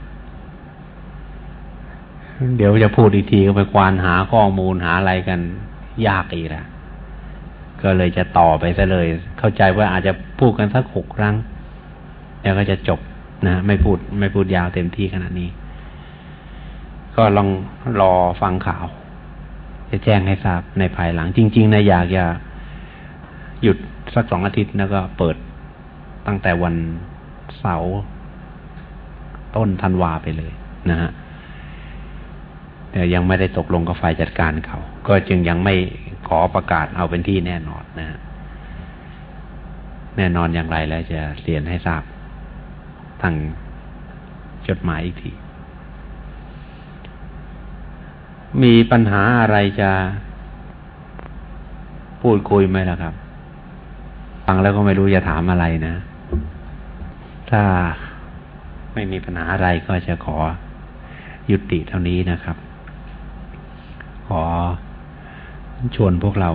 เดี๋ยวจะพูดอีกทีก็ไปควานหาข้อมูลหาอะไรกัน ยากอีกแล้วก็เลยจะต่อไปซะเลย เข้าใจว่าอาจจะพูดกันสักหกครั้ง แล้วก็จะจบนะ ไม่พูดไม่พูดยาวเต็มที่ขนาดนี้ ก็ลองรอฟังข่าว จะแจ้งให้ทราบในภายหลัง จริง ๆนะอยากจะหยุดสักสองอาทิตย์แล้วก็เปิดตั้งแต่วันเสาร์ต้นธันวาไปเลยนะฮะแต่ยังไม่ได้ตกลงกับฝ่ายจัดการเขา ก็จึงยังไม่ขอประกาศเอาเป็นที่แน่นอนนะฮะแน่นอนอย่างไรแล้วจะเรียนให้ทราบทางจดหมายอีกที มีปัญหาอะไรจะพูดคุยไหมล่ะครับ ฟังแล้วก็ไม่รู้จะถามอะไรนะ ถ้าไม่มีปัญหาอะไรก็จะขอยุติเท่านี้นะครับ ขอชวนพวกเรา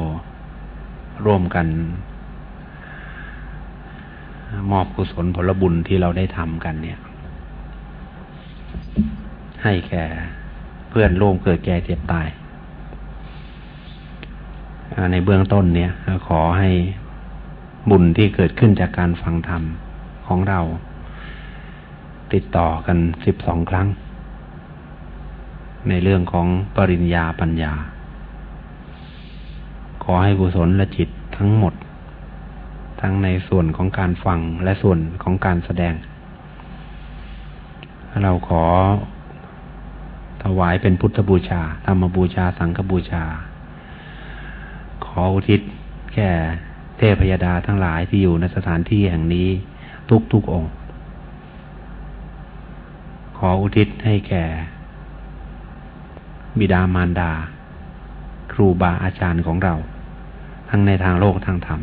ร่วมกัน มอบกุศลผลบุญที่เราได้ทำกันเนี่ย ให้แก่ เพื่อนร่วมเกิดแก่เจ็บตาย ในเบื้องต้นเนี่ย ขอให้บุญที่เกิดขึ้นจากการฟังธรรมของเรา ติดต่อกันสิบสองครั้ง ในเรื่องของปริญญาปัญญา ขอให้กุศลและจิตทั้งหมด ทั้งในส่วนของการฟังและส่วนของการแสดง เราขอ ถวายเป็นพุทธบูชา ธรรมบูชา สังฆบูชา ขออุทิศแก่เทพยดาทั้งหลายที่อยู่ในสถานที่แห่งนี้ทุกๆองค์ ขออุทิศให้แก่ บิดามารดา ครูบาอาจารย์ของเรา ทั้งในทางโลกทางธรรม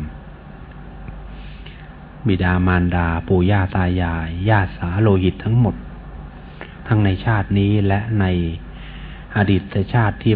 บิดามารดาปู่ย่าตายายญาติสาโลหิตทั้งหมด ทั้งในชาตินี้และในอดีตชาติที่